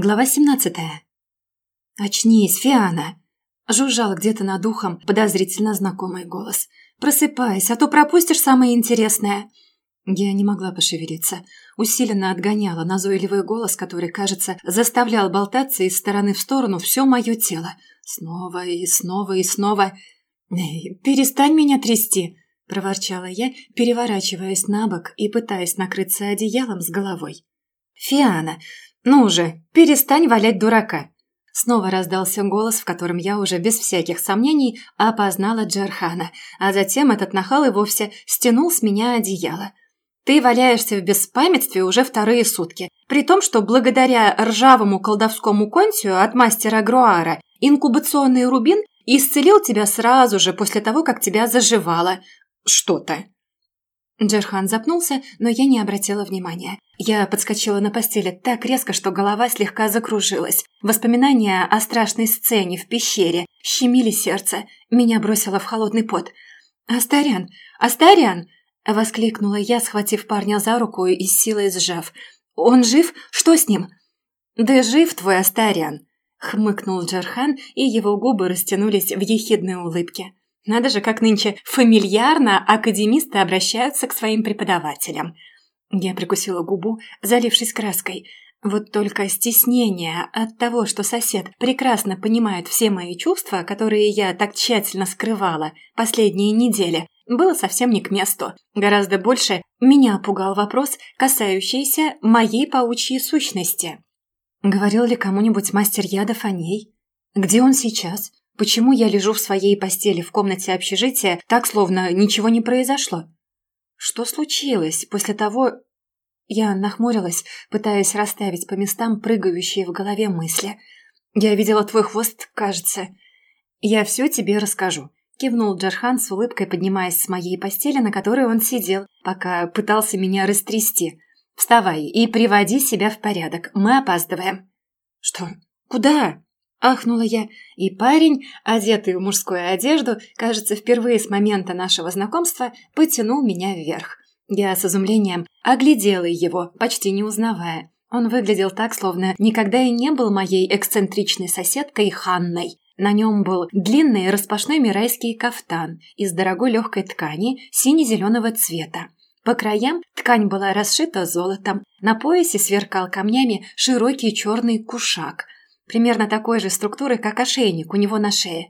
Глава 17. «Очнись, Фиана!» Жужжал где-то над ухом подозрительно знакомый голос. «Просыпайся, а то пропустишь самое интересное!» Я не могла пошевелиться. Усиленно отгоняла назойливый голос, который, кажется, заставлял болтаться из стороны в сторону все мое тело. Снова и снова и снова. «Эй, перестань меня трясти!» – проворчала я, переворачиваясь на бок и пытаясь накрыться одеялом с головой. «Фиана, «Ну же, перестань валять дурака!» Снова раздался голос, в котором я уже без всяких сомнений опознала Джархана, а затем этот нахал и вовсе стянул с меня одеяло. «Ты валяешься в беспамятстве уже вторые сутки, при том, что благодаря ржавому колдовскому контию от мастера Груара инкубационный рубин исцелил тебя сразу же после того, как тебя заживало что-то». Джерхан запнулся, но я не обратила внимания. Я подскочила на постели так резко, что голова слегка закружилась. Воспоминания о страшной сцене в пещере щемили сердце. Меня бросило в холодный пот. «Астарян! Астарян!» – воскликнула я, схватив парня за руку и с силой сжав. «Он жив? Что с ним?» «Да жив твой Астарян!» – хмыкнул Джерхан, и его губы растянулись в ехидной улыбке. Надо же, как нынче фамильярно академисты обращаются к своим преподавателям. Я прикусила губу, залившись краской. Вот только стеснение от того, что сосед прекрасно понимает все мои чувства, которые я так тщательно скрывала последние недели, было совсем не к месту. Гораздо больше меня пугал вопрос, касающийся моей паучьей сущности. Говорил ли кому-нибудь мастер ядов о ней? Где он сейчас? Почему я лежу в своей постели в комнате общежития, так, словно ничего не произошло? Что случилось после того... Я нахмурилась, пытаясь расставить по местам прыгающие в голове мысли. «Я видела твой хвост, кажется». «Я все тебе расскажу», — кивнул Джархан с улыбкой, поднимаясь с моей постели, на которой он сидел, пока пытался меня растрясти. «Вставай и приводи себя в порядок, мы опаздываем». «Что? Куда?» Ахнула я, и парень, одетый в мужскую одежду, кажется, впервые с момента нашего знакомства, потянул меня вверх. Я с изумлением оглядела его, почти не узнавая. Он выглядел так, словно никогда и не был моей эксцентричной соседкой Ханной. На нем был длинный распашной мирайский кафтан из дорогой легкой ткани сине-зеленого цвета. По краям ткань была расшита золотом, на поясе сверкал камнями широкий черный кушак – примерно такой же структуры, как ошейник у него на шее.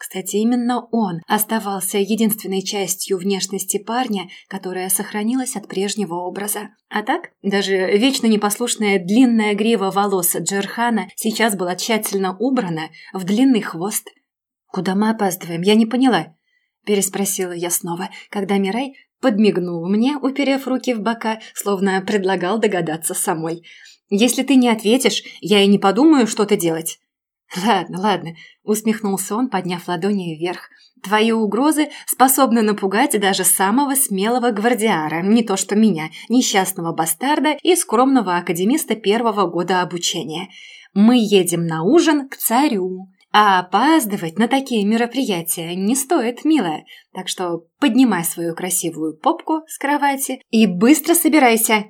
Кстати, именно он оставался единственной частью внешности парня, которая сохранилась от прежнего образа. А так, даже вечно непослушная длинная грива волос Джерхана сейчас была тщательно убрана в длинный хвост. «Куда мы опаздываем? Я не поняла», – переспросила я снова, когда Мирай подмигнул мне, уперев руки в бока, словно предлагал догадаться самой – если ты не ответишь, я и не подумаю что-то делать». «Ладно, ладно», — усмехнулся он, подняв ладони вверх. «Твои угрозы способны напугать даже самого смелого гвардиара, не то что меня, несчастного бастарда и скромного академиста первого года обучения. Мы едем на ужин к царю, а опаздывать на такие мероприятия не стоит, милая. Так что поднимай свою красивую попку с кровати и быстро собирайся.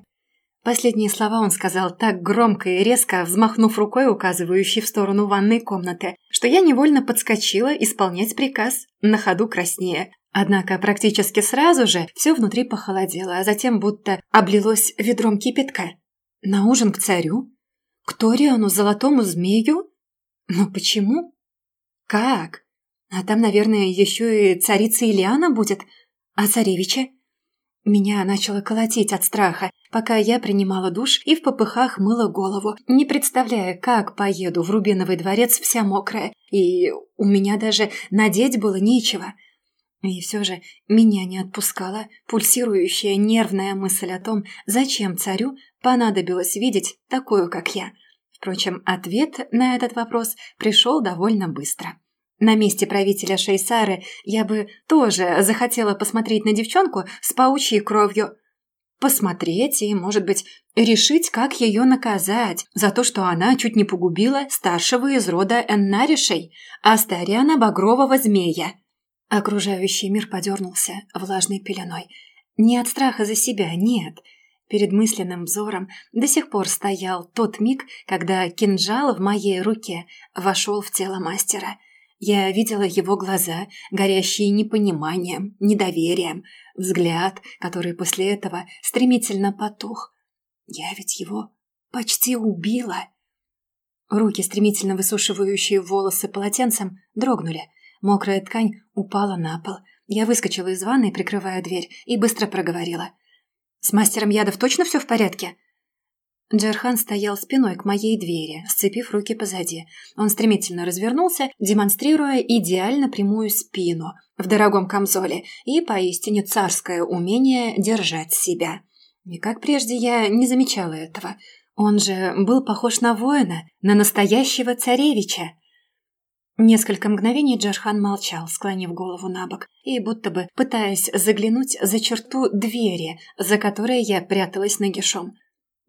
Последние слова он сказал так громко и резко, взмахнув рукой, указывающей в сторону ванной комнаты, что я невольно подскочила исполнять приказ, на ходу краснее. Однако практически сразу же все внутри похолодело, а затем будто облилось ведром кипятка. На ужин к царю? К Ториану, золотому змею? Но почему? Как? А там, наверное, еще и царица Ильяна будет, а царевича? Меня начало колотить от страха, пока я принимала душ и в попыхах мыла голову, не представляя, как поеду в Рубиновый дворец вся мокрая, и у меня даже надеть было нечего. И все же меня не отпускала пульсирующая нервная мысль о том, зачем царю понадобилось видеть такую, как я. Впрочем, ответ на этот вопрос пришел довольно быстро. На месте правителя Шейсары я бы тоже захотела посмотреть на девчонку с паучьей кровью. Посмотреть и, может быть, решить, как ее наказать за то, что она чуть не погубила старшего из рода Эннаришей, Астариана Багрового Змея. Окружающий мир подернулся влажной пеленой. Не от страха за себя, нет. Перед мысленным взором до сих пор стоял тот миг, когда кинжал в моей руке вошел в тело мастера. Я видела его глаза, горящие непониманием, недоверием, взгляд, который после этого стремительно потух. Я ведь его почти убила. Руки, стремительно высушивающие волосы полотенцем, дрогнули. Мокрая ткань упала на пол. Я выскочила из ванной, прикрывая дверь, и быстро проговорила. «С мастером ядов точно все в порядке?» Джерхан стоял спиной к моей двери, сцепив руки позади. Он стремительно развернулся, демонстрируя идеально прямую спину в дорогом камзоле и поистине царское умение держать себя. И как прежде я не замечала этого. Он же был похож на воина, на настоящего царевича. Несколько мгновений Джархан молчал, склонив голову на бок, и будто бы пытаясь заглянуть за черту двери, за которой я пряталась нагишом.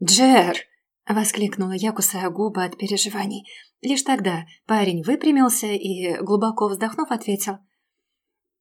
«Джер!» — воскликнула я, кусая губы от переживаний. Лишь тогда парень выпрямился и, глубоко вздохнув, ответил.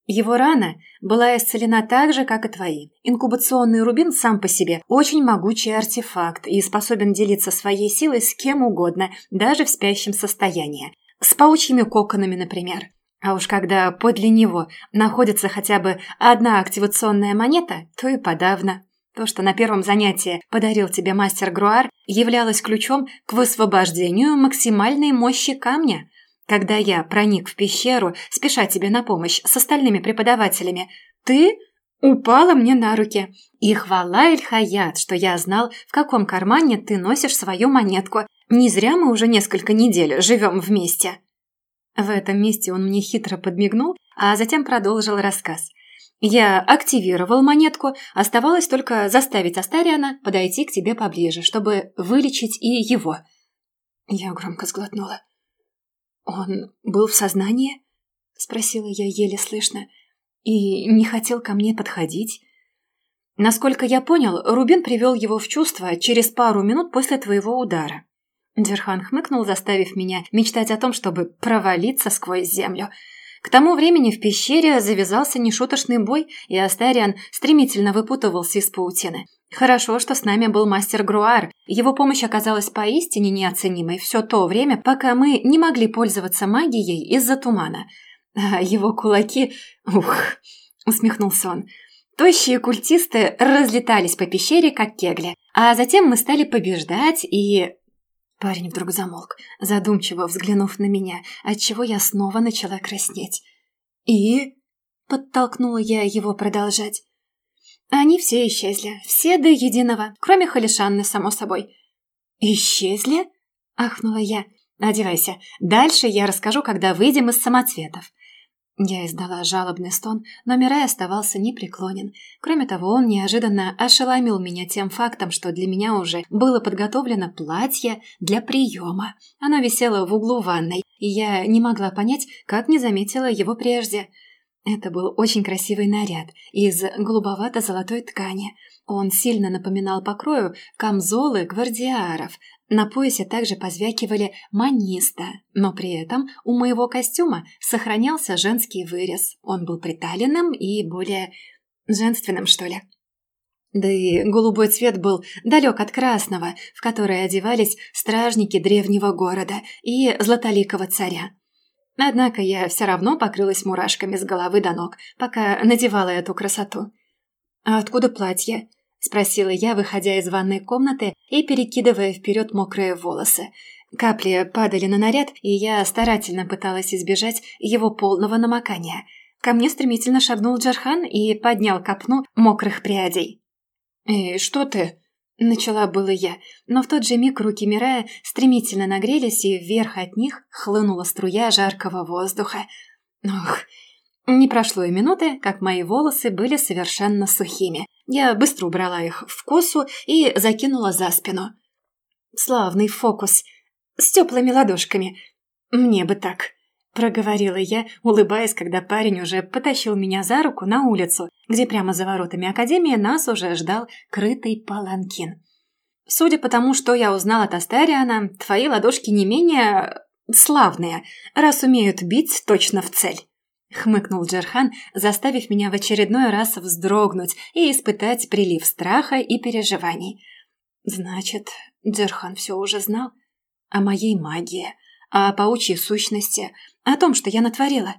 «Его рана была исцелена так же, как и твои. Инкубационный рубин сам по себе очень могучий артефакт и способен делиться своей силой с кем угодно, даже в спящем состоянии. С паучьими коконами, например. А уж когда подле него находится хотя бы одна активационная монета, то и подавно. То, что на первом занятии подарил тебе мастер Груар, являлось ключом к высвобождению максимальной мощи камня. Когда я проник в пещеру, спеша тебе на помощь с остальными преподавателями, ты упала мне на руки. И хвала Эль-Хаят, что я знал, в каком кармане ты носишь свою монетку, не зря мы уже несколько недель живем вместе». В этом месте он мне хитро подмигнул, а затем продолжил рассказ. «Я активировал монетку, оставалось только заставить Астариана подойти к тебе поближе, чтобы вылечить и его». Я громко сглотнула. «Он был в сознании?» — спросила я еле слышно. «И не хотел ко мне подходить?» Насколько я понял, Рубин привел его в чувство через пару минут после твоего удара. Джерхан хмыкнул, заставив меня мечтать о том, чтобы провалиться сквозь землю. К тому времени в пещере завязался нешуточный бой, и Астариан стремительно выпутывался из паутины. Хорошо, что с нами был мастер Груар. Его помощь оказалась поистине неоценимой все то время, пока мы не могли пользоваться магией из-за тумана. А его кулаки... Ух, усмехнулся он. Тощие культисты разлетались по пещере, как кегли. А затем мы стали побеждать и Парень вдруг замолк, задумчиво взглянув на меня, отчего я снова начала краснеть. «И?» — подтолкнула я его продолжать. Они все исчезли, все до единого, кроме Халишанны, само собой. «Исчезли?» — ахнула я. «Одевайся. Дальше я расскажу, когда выйдем из самоцветов. Я издала жалобный стон, но Мирай оставался непреклонен. Кроме того, он неожиданно ошеломил меня тем фактом, что для меня уже было подготовлено платье для приема. Оно висело в углу ванной, и я не могла понять, как не заметила его прежде. Это был очень красивый наряд из голубовато-золотой ткани. Он сильно напоминал по крою камзолы гвардиаров, на поясе также позвякивали маниста, но при этом у моего костюма сохранялся женский вырез. Он был приталенным и более женственным, что ли. Да и голубой цвет был далек от красного, в который одевались стражники древнего города и златоликого царя. Однако я все равно покрылась мурашками с головы до ног, пока надевала эту красоту. «А откуда платье?» — спросила я, выходя из ванной комнаты и перекидывая вперед мокрые волосы. Капли падали на наряд, и я старательно пыталась избежать его полного намокания. Ко мне стремительно шагнул Джархан и поднял копну мокрых прядей. «Эй, что ты?» — начала было я, но в тот же миг руки Мирая стремительно нагрелись, и вверх от них хлынула струя жаркого воздуха. Ох, не прошло и минуты, как мои волосы были совершенно сухими. Я быстро убрала их в косу и закинула за спину. Славный фокус. С теплыми ладошками. Мне бы так. Проговорила я, улыбаясь, когда парень уже потащил меня за руку на улицу, где прямо за воротами Академии нас уже ждал крытый паланкин. Судя по тому, что я узнала от Астариана, твои ладошки не менее славные, раз умеют бить точно в цель. Хмыкнул Джерхан, заставив меня в очередной раз вздрогнуть и испытать прилив страха и переживаний. Значит, Джерхан все уже знал о моей магии, о паучьей сущности, о том, что я натворила.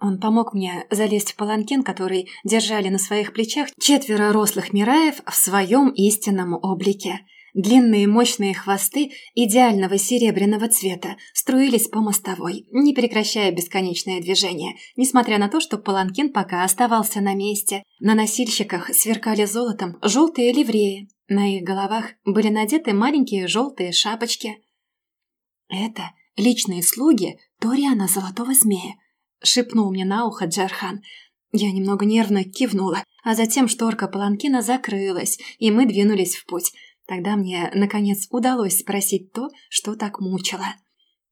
Он помог мне залезть в паланкин, который держали на своих плечах четверо рослых мираев в своем истинном облике – Длинные мощные хвосты идеального серебряного цвета струились по мостовой, не прекращая бесконечное движение, несмотря на то, что паланкин пока оставался на месте. На носильщиках сверкали золотом желтые ливреи. На их головах были надеты маленькие желтые шапочки. «Это личные слуги Ториана Золотого Змея», — шепнул мне на ухо Джархан. Я немного нервно кивнула, а затем шторка паланкина закрылась, и мы двинулись в путь — Тогда мне, наконец, удалось спросить то, что так мучило.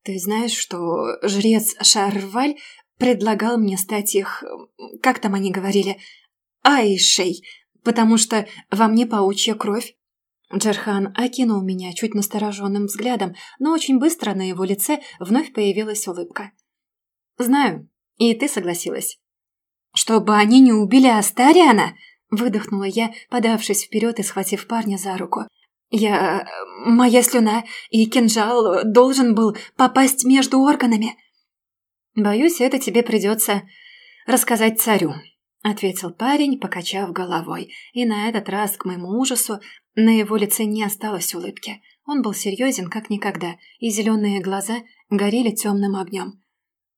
«Ты знаешь, что жрец Шарваль предлагал мне стать их... Как там они говорили? Айшей, потому что во мне паучья кровь?» Джерхан окинул меня чуть настороженным взглядом, но очень быстро на его лице вновь появилась улыбка. «Знаю, и ты согласилась». «Чтобы они не убили Астариана?» – выдохнула я, подавшись вперед и схватив парня за руку. Я... моя слюна и кинжал должен был попасть между органами. Боюсь, это тебе придется рассказать царю, ответил парень, покачав головой. И на этот раз, к моему ужасу, на его лице не осталось улыбки. Он был серьезен, как никогда, и зеленые глаза горели темным огнем.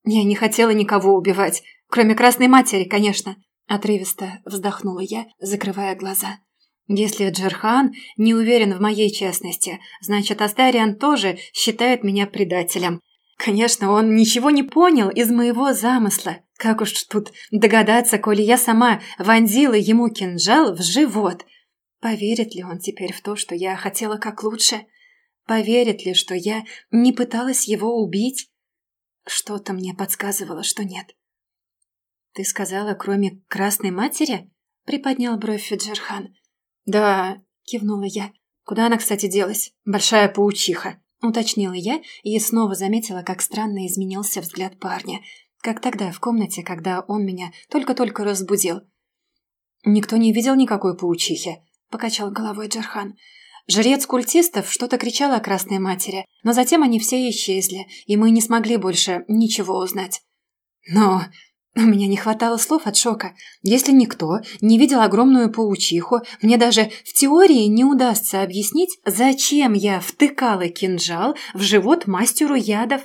«Я не хотела никого убивать, кроме Красной Матери, конечно», — отрывисто вздохнула я, закрывая глаза. Если Джерхан не уверен в моей честности, значит, Астариан тоже считает меня предателем. Конечно, он ничего не понял из моего замысла. Как уж тут догадаться, коли я сама вонзила ему кинжал в живот. Поверит ли он теперь в то, что я хотела как лучше? Поверит ли, что я не пыталась его убить? Что-то мне подсказывало, что нет. «Ты сказала, кроме Красной Матери?» — приподнял бровь Джерхан. «Да», — кивнула я. «Куда она, кстати, делась? Большая паучиха», — уточнила я и снова заметила, как странно изменился взгляд парня, как тогда в комнате, когда он меня только-только разбудил. «Никто не видел никакой паучихи», — покачал головой Джархан. Жрец культистов что-то кричал о Красной Матери, но затем они все исчезли, и мы не смогли больше ничего узнать. «Но у меня не хватало слов от шока. Если никто не видел огромную паучиху, мне даже в теории не удастся объяснить, зачем я втыкала кинжал в живот мастеру ядов.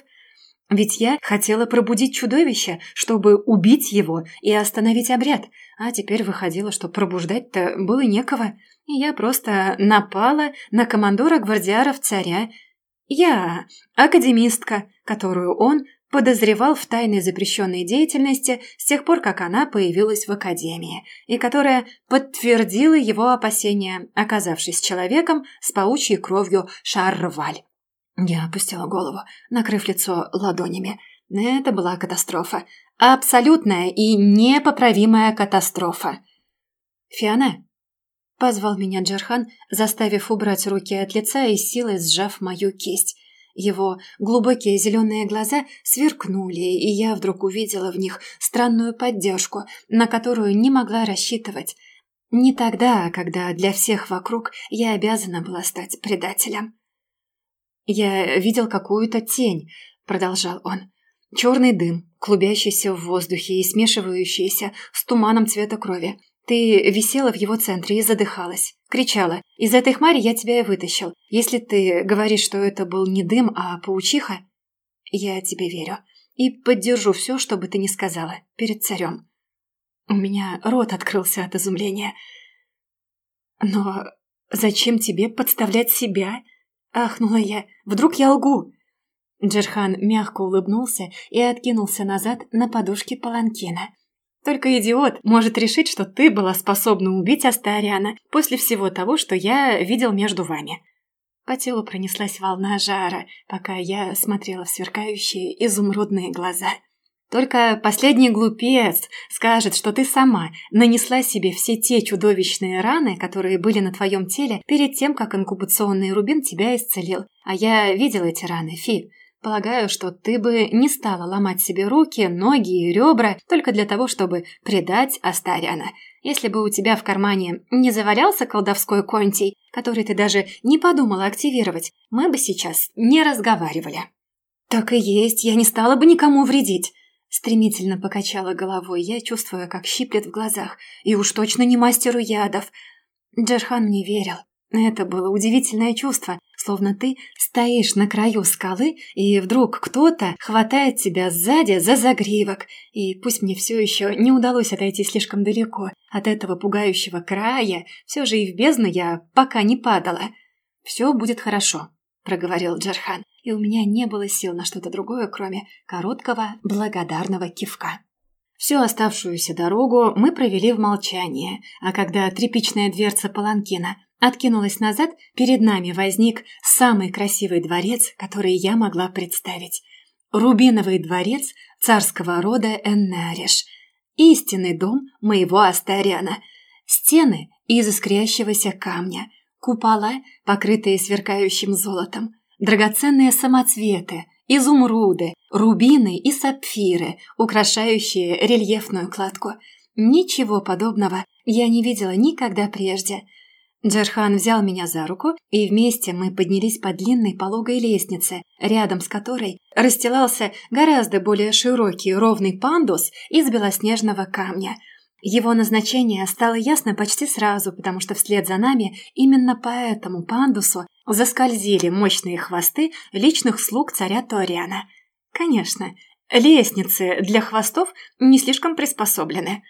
Ведь я хотела пробудить чудовище, чтобы убить его и остановить обряд, а теперь выходило, что пробуждать-то было некого, и я просто напала на командора гвардиаров царя. Я, академистка, которую он подозревал в тайной запрещенной деятельности с тех пор, как она появилась в Академии, и которая подтвердила его опасения, оказавшись человеком с паучьей кровью Шарваль. Я опустила голову, накрыв лицо ладонями. Это была катастрофа. Абсолютная и непоправимая катастрофа. «Фиана?» — позвал меня Джархан, заставив убрать руки от лица и силой сжав мою кисть. Его глубокие зеленые глаза сверкнули, и я вдруг увидела в них странную поддержку, на которую не могла рассчитывать. Не тогда, когда для всех вокруг я обязана была стать предателем. «Я видел какую-то тень», — продолжал он. «Черный дым, клубящийся в воздухе и смешивающийся с туманом цвета крови. Ты висела в его центре и задыхалась. Кричала. Из этой хмари я тебя и вытащил. Если ты говоришь, что это был не дым, а паучиха, я тебе верю. И поддержу все, что бы ты ни сказала, перед царем. У меня рот открылся от изумления. Но зачем тебе подставлять себя? Ахнула я. Вдруг я лгу? Джерхан мягко улыбнулся и откинулся назад на подушке паланкина. Только идиот может решить, что ты была способна убить Астариана после всего того, что я видел между вами». По телу пронеслась волна жара, пока я смотрела в сверкающие изумрудные глаза. «Только последний глупец скажет, что ты сама нанесла себе все те чудовищные раны, которые были на твоем теле перед тем, как инкубационный рубин тебя исцелил. А я видела эти раны, Фи. Полагаю, что ты бы не стала ломать себе руки, ноги и ребра только для того, чтобы предать Астариана. Если бы у тебя в кармане не завалялся колдовской контий, который ты даже не подумала активировать, мы бы сейчас не разговаривали». «Так и есть, я не стала бы никому вредить», — стремительно покачала головой я, чувствуя, как щиплет в глазах, и уж точно не мастеру ядов. Джерхан не верил. Это было удивительное чувство, словно ты стоишь на краю скалы, и вдруг кто-то хватает тебя сзади за загривок. И пусть мне все еще не удалось отойти слишком далеко от этого пугающего края, все же и в бездну я пока не падала. «Все будет хорошо», — проговорил Джархан, и у меня не было сил на что-то другое, кроме короткого благодарного кивка. Всю оставшуюся дорогу мы провели в молчании, а когда тряпичная дверца паланкина откинулась назад, перед нами возник самый красивый дворец, который я могла представить. Рубиновый дворец царского рода Эннариш. Истинный дом моего Астариана. Стены из искрящегося камня, купола, покрытые сверкающим золотом, драгоценные самоцветы, изумруды, рубины и сапфиры, украшающие рельефную кладку. Ничего подобного я не видела никогда прежде. Джархан взял меня за руку, и вместе мы поднялись по длинной пологой лестнице, рядом с которой расстилался гораздо более широкий ровный пандус из белоснежного камня – его назначение стало ясно почти сразу, потому что вслед за нами именно по этому пандусу заскользили мощные хвосты личных слуг царя Ториана. Конечно, лестницы для хвостов не слишком приспособлены.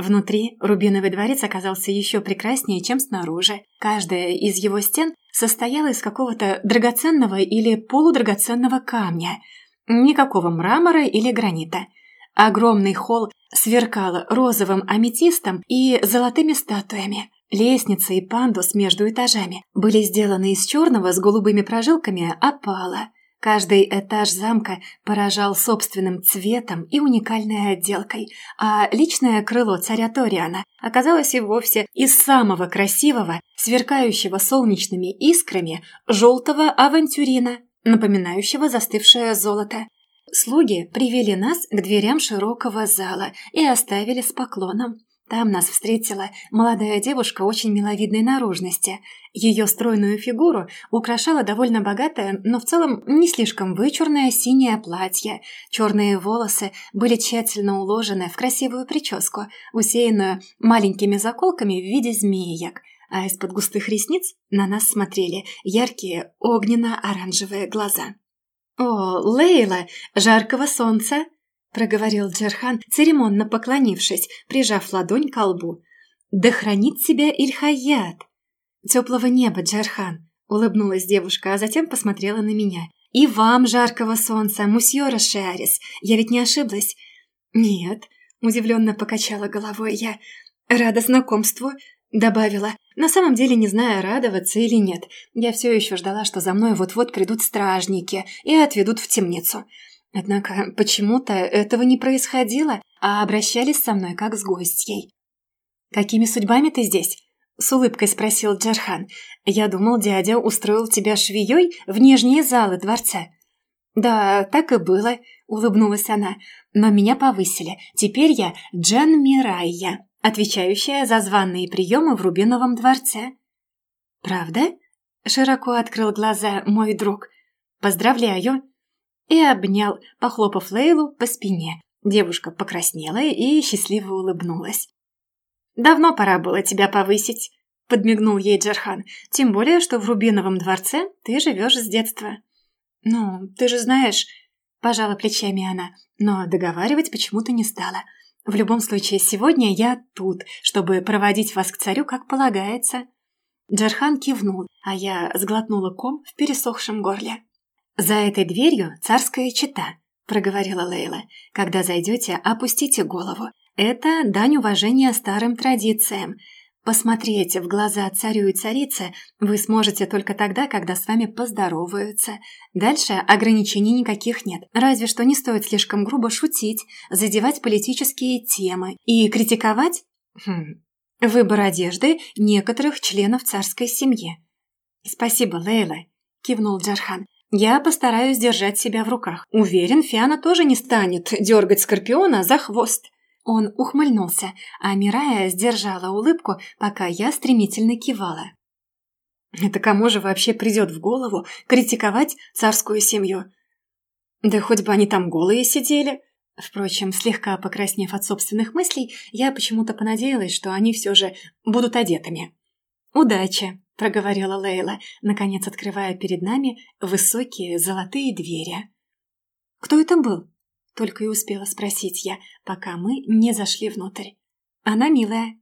Внутри Рубиновый дворец оказался еще прекраснее, чем снаружи. Каждая из его стен состояла из какого-то драгоценного или полудрагоценного камня. Никакого мрамора или гранита – Огромный холл сверкал розовым аметистом и золотыми статуями. Лестница и пандус между этажами были сделаны из черного с голубыми прожилками опала. Каждый этаж замка поражал собственным цветом и уникальной отделкой, а личное крыло царя Ториана оказалось и вовсе из самого красивого, сверкающего солнечными искрами, желтого авантюрина, напоминающего застывшее золото. Слуги привели нас к дверям широкого зала и оставили с поклоном. Там нас встретила молодая девушка очень миловидной наружности. Ее стройную фигуру украшало довольно богатое, но в целом не слишком вычурное синее платье. Черные волосы были тщательно уложены в красивую прическу, усеянную маленькими заколками в виде змеек, а из-под густых ресниц на нас смотрели яркие огненно-оранжевые глаза. «О, Лейла, жаркого солнца!» — проговорил Джерхан, церемонно поклонившись, прижав ладонь к лбу. «Да хранит тебя Ильхаят!» «Теплого неба, Джерхан!» — улыбнулась девушка, а затем посмотрела на меня. «И вам жаркого солнца, мусье Рашиарис! Я ведь не ошиблась?» «Нет», — удивленно покачала головой я. «Рада знакомству», — добавила, на самом деле не зная, радоваться или нет. Я все еще ждала, что за мной вот-вот придут стражники и отведут в темницу. Однако почему-то этого не происходило, а обращались со мной как с гостьей. «Какими судьбами ты здесь?» — с улыбкой спросил Джархан. «Я думал, дядя устроил тебя швеей в нижние залы дворца». «Да, так и было», — улыбнулась она. «Но меня повысили. Теперь я Джен Мирайя» отвечающая за званные приемы в Рубиновом дворце. «Правда?» — широко открыл глаза мой друг. «Поздравляю!» И обнял, похлопав Лейлу по спине. Девушка покраснела и счастливо улыбнулась. «Давно пора было тебя повысить», — подмигнул ей Джархан. «Тем более, что в Рубиновом дворце ты живешь с детства». «Ну, ты же знаешь...» — пожала плечами она, но договаривать почему-то не стала. В любом случае, сегодня я тут, чтобы проводить вас к царю, как полагается». Джархан кивнул, а я сглотнула ком в пересохшем горле. «За этой дверью царская чита», — проговорила Лейла. «Когда зайдете, опустите голову. Это дань уважения старым традициям. Посмотреть в глаза царю и царице вы сможете только тогда, когда с вами поздороваются. Дальше ограничений никаких нет, разве что не стоит слишком грубо шутить, задевать политические темы и критиковать хм, выбор одежды некоторых членов царской семьи. «Спасибо, Лейла», – кивнул Джархан. Я постараюсь держать себя в руках. Уверен, Фиана тоже не станет дергать Скорпиона за хвост». Он ухмыльнулся, а Мирая сдержала улыбку, пока я стремительно кивала. Это кому же вообще придет в голову критиковать царскую семью? Да хоть бы они там голые сидели. Впрочем, слегка покраснев от собственных мыслей, я почему-то понадеялась, что они все же будут одетыми. «Удачи!» – проговорила Лейла, наконец открывая перед нами высокие золотые двери. «Кто это был?» – только и успела спросить я, пока мы не зашли внутрь. «Она милая».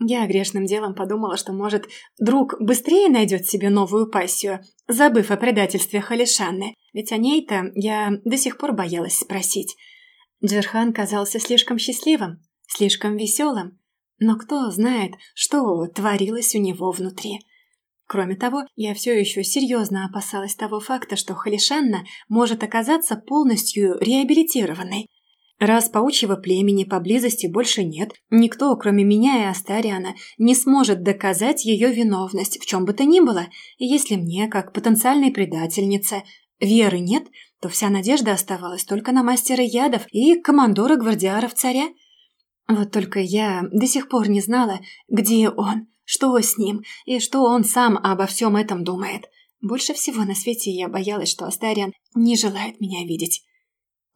Я грешным делом подумала, что, может, друг быстрее найдет себе новую пассию, забыв о предательстве Халишанны, ведь о ней-то я до сих пор боялась спросить. Джерхан казался слишком счастливым, слишком веселым, но кто знает, что творилось у него внутри. Кроме того, я все еще серьезно опасалась того факта, что Халишанна может оказаться полностью реабилитированной. Раз паучьего племени поблизости больше нет, никто, кроме меня и Астариана, не сможет доказать ее виновность в чем бы то ни было, и если мне, как потенциальной предательнице, веры нет, то вся надежда оставалась только на мастера ядов и командора гвардиаров царя. Вот только я до сих пор не знала, где он, что с ним и что он сам обо всем этом думает. Больше всего на свете я боялась, что Астариан не желает меня видеть.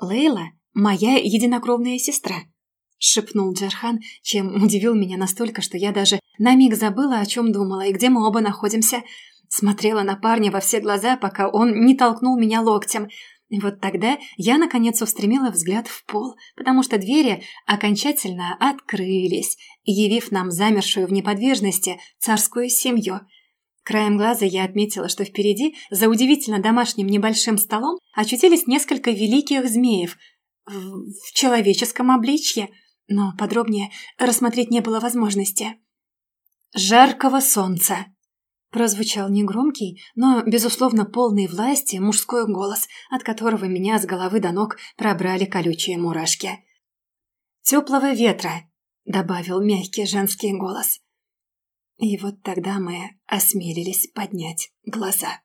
«Лейла – моя единокровная сестра», – шепнул Джархан, чем удивил меня настолько, что я даже на миг забыла, о чем думала и где мы оба находимся. Смотрела на парня во все глаза, пока он не толкнул меня локтем – вот тогда я, наконец, устремила взгляд в пол, потому что двери окончательно открылись, явив нам замершую в неподвижности царскую семью. Краем глаза я отметила, что впереди, за удивительно домашним небольшим столом, очутились несколько великих змеев в, в человеческом обличье, но подробнее рассмотреть не было возможности. «Жаркого солнца!» Прозвучал негромкий, но, безусловно, полный власти мужской голос, от которого меня с головы до ног пробрали колючие мурашки. «Теплого ветра!» — добавил мягкий женский голос. И вот тогда мы осмелились поднять глаза.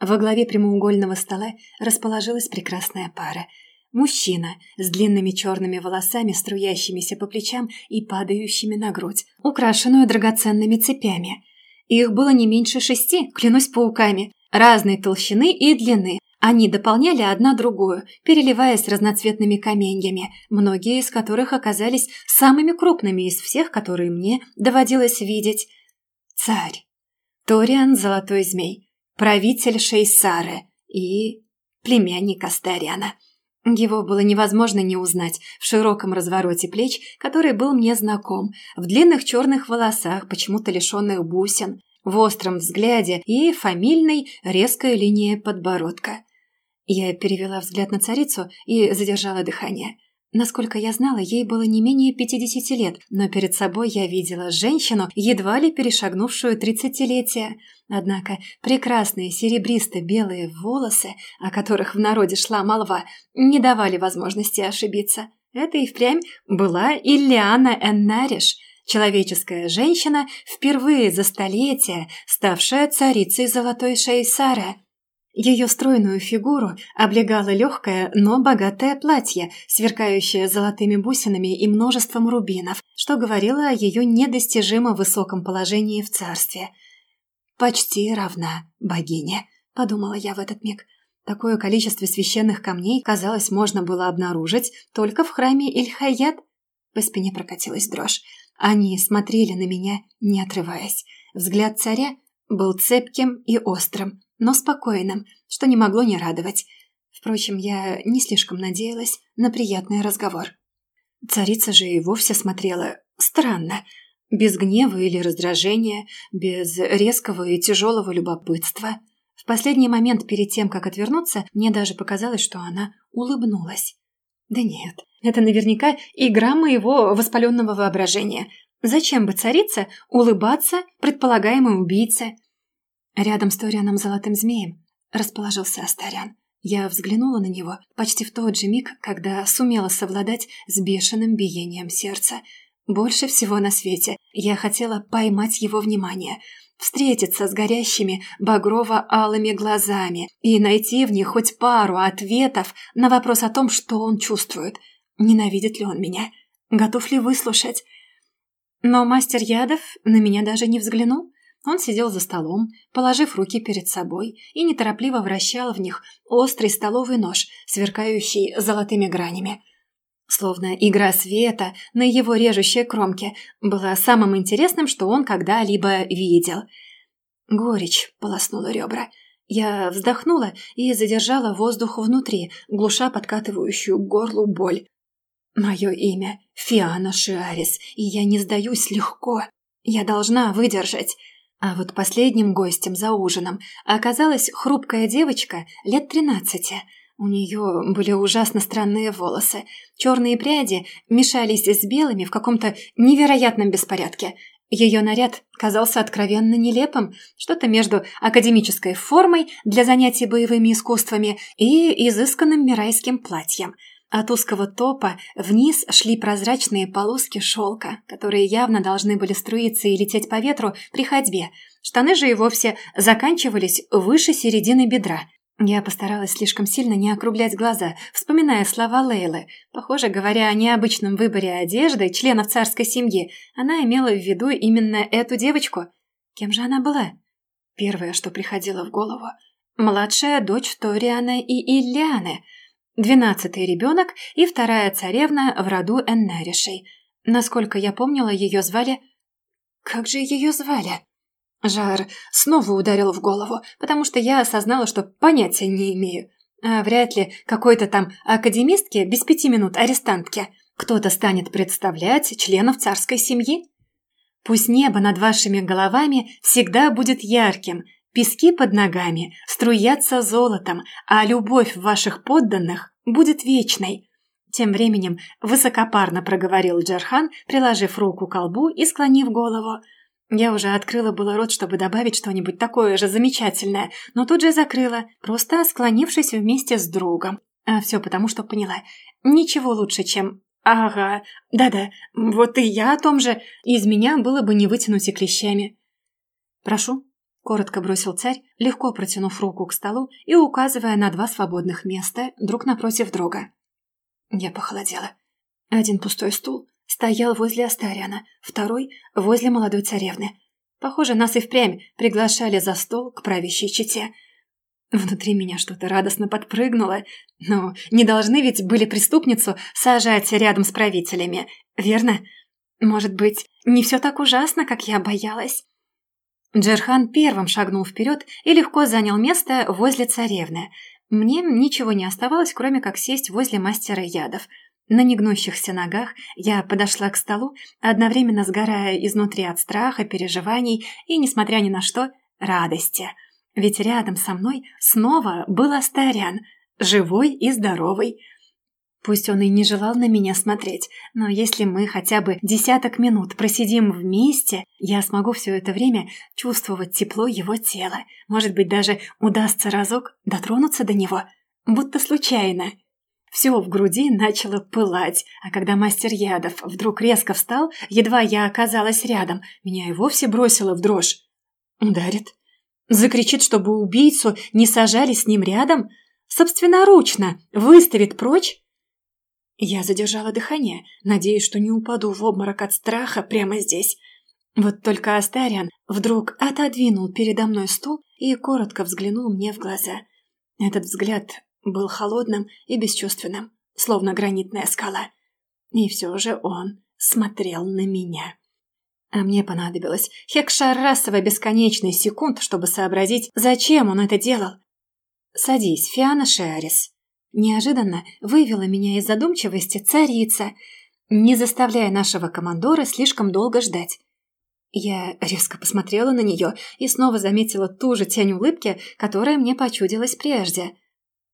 Во главе прямоугольного стола расположилась прекрасная пара. Мужчина с длинными черными волосами, струящимися по плечам и падающими на грудь, украшенную драгоценными цепями – их было не меньше шести, клянусь пауками, разной толщины и длины. Они дополняли одна другую, переливаясь разноцветными каменьями, многие из которых оказались самыми крупными из всех, которые мне доводилось видеть. Царь. Ториан Золотой Змей. Правитель Шейсары. И племянник Астариана. Его было невозможно не узнать в широком развороте плеч, который был мне знаком, в длинных черных волосах, почему-то лишенных бусин, в остром взгляде и фамильной резкой линии подбородка. Я перевела взгляд на царицу и задержала дыхание – Насколько я знала, ей было не менее 50 лет, но перед собой я видела женщину, едва ли перешагнувшую тридцатилетие. Однако прекрасные серебристо-белые волосы, о которых в народе шла молва, не давали возможности ошибиться. Это и впрямь была Ильяна Эннариш, человеческая женщина, впервые за столетия ставшая царицей Золотой Шейсары. Ее стройную фигуру облегало легкое, но богатое платье, сверкающее золотыми бусинами и множеством рубинов, что говорило о ее недостижимо высоком положении в царстве. «Почти равна богине», — подумала я в этот миг. Такое количество священных камней, казалось, можно было обнаружить только в храме Ильхаят. По спине прокатилась дрожь. Они смотрели на меня, не отрываясь. Взгляд царя был цепким и острым, но спокойным, что не могло не радовать. Впрочем, я не слишком надеялась на приятный разговор. Царица же и вовсе смотрела странно, без гнева или раздражения, без резкого и тяжелого любопытства. В последний момент перед тем, как отвернуться, мне даже показалось, что она улыбнулась. Да нет, это наверняка игра моего воспаленного воображения. Зачем бы царица улыбаться предполагаемой убийце? Рядом с Торианом Золотым Змеем расположился Астарян. Я взглянула на него почти в тот же миг, когда сумела совладать с бешеным биением сердца. Больше всего на свете я хотела поймать его внимание, встретиться с горящими багрово-алыми глазами и найти в них хоть пару ответов на вопрос о том, что он чувствует. Ненавидит ли он меня? Готов ли выслушать? Но мастер ядов на меня даже не взглянул. Он сидел за столом, положив руки перед собой, и неторопливо вращал в них острый столовый нож, сверкающий золотыми гранями. Словно игра света на его режущей кромке была самым интересным, что он когда-либо видел. Горечь полоснула ребра. Я вздохнула и задержала воздух внутри, глуша подкатывающую к горлу боль. Мое имя Фиана Шиарис, и я не сдаюсь легко. Я должна выдержать. А вот последним гостем за ужином оказалась хрупкая девочка лет тринадцати – у нее были ужасно странные волосы. Черные пряди мешались с белыми в каком-то невероятном беспорядке. Ее наряд казался откровенно нелепым, что-то между академической формой для занятий боевыми искусствами и изысканным мирайским платьем. От узкого топа вниз шли прозрачные полоски шелка, которые явно должны были струиться и лететь по ветру при ходьбе. Штаны же и вовсе заканчивались выше середины бедра – я постаралась слишком сильно не округлять глаза, вспоминая слова Лейлы. Похоже, говоря о необычном выборе одежды членов царской семьи, она имела в виду именно эту девочку. Кем же она была? Первое, что приходило в голову. Младшая дочь Ториана и Ильяны. Двенадцатый ребенок и вторая царевна в роду Эннаришей. Насколько я помнила, ее звали... Как же ее звали? Жар снова ударил в голову, потому что я осознала, что понятия не имею. А вряд ли какой-то там академистке без пяти минут арестантке кто-то станет представлять членов царской семьи. Пусть небо над вашими головами всегда будет ярким, пески под ногами струятся золотом, а любовь ваших подданных будет вечной. Тем временем высокопарно проговорил Джархан, приложив руку к колбу и склонив голову. Я уже открыла было рот, чтобы добавить что-нибудь такое же замечательное, но тут же закрыла, просто склонившись вместе с другом. А все потому, что поняла. Ничего лучше, чем «Ага, да-да, вот и я о том же. Из меня было бы не вытянуть и клещами». «Прошу», — коротко бросил царь, легко протянув руку к столу и указывая на два свободных места друг напротив друга. Я похолодела. Один пустой стул, стоял возле Астариана, второй – возле молодой царевны. Похоже, нас и впрямь приглашали за стол к правящей чете. Внутри меня что-то радостно подпрыгнуло. Но не должны ведь были преступницу сажать рядом с правителями, верно? Может быть, не все так ужасно, как я боялась? Джерхан первым шагнул вперед и легко занял место возле царевны. Мне ничего не оставалось, кроме как сесть возле мастера ядов – на негнущихся ногах я подошла к столу, одновременно сгорая изнутри от страха, переживаний и, несмотря ни на что, радости. Ведь рядом со мной снова был Астарян, живой и здоровый. Пусть он и не желал на меня смотреть, но если мы хотя бы десяток минут просидим вместе, я смогу все это время чувствовать тепло его тела. Может быть, даже удастся разок дотронуться до него, будто случайно. Все в груди начало пылать, а когда мастер ядов вдруг резко встал, едва я оказалась рядом, меня и вовсе бросило в дрожь. Ударит. Закричит, чтобы убийцу не сажали с ним рядом? Собственноручно выставит прочь? Я задержала дыхание, надеясь, что не упаду в обморок от страха прямо здесь. Вот только Астариан вдруг отодвинул передо мной стул и коротко взглянул мне в глаза. Этот взгляд был холодным и бесчувственным, словно гранитная скала. И все же он смотрел на меня. А мне понадобилось хекшарасово бесконечный секунд, чтобы сообразить, зачем он это делал. «Садись, Фиана Шиарис». Неожиданно вывела меня из задумчивости царица, не заставляя нашего командора слишком долго ждать. Я резко посмотрела на нее и снова заметила ту же тень улыбки, которая мне почудилась прежде.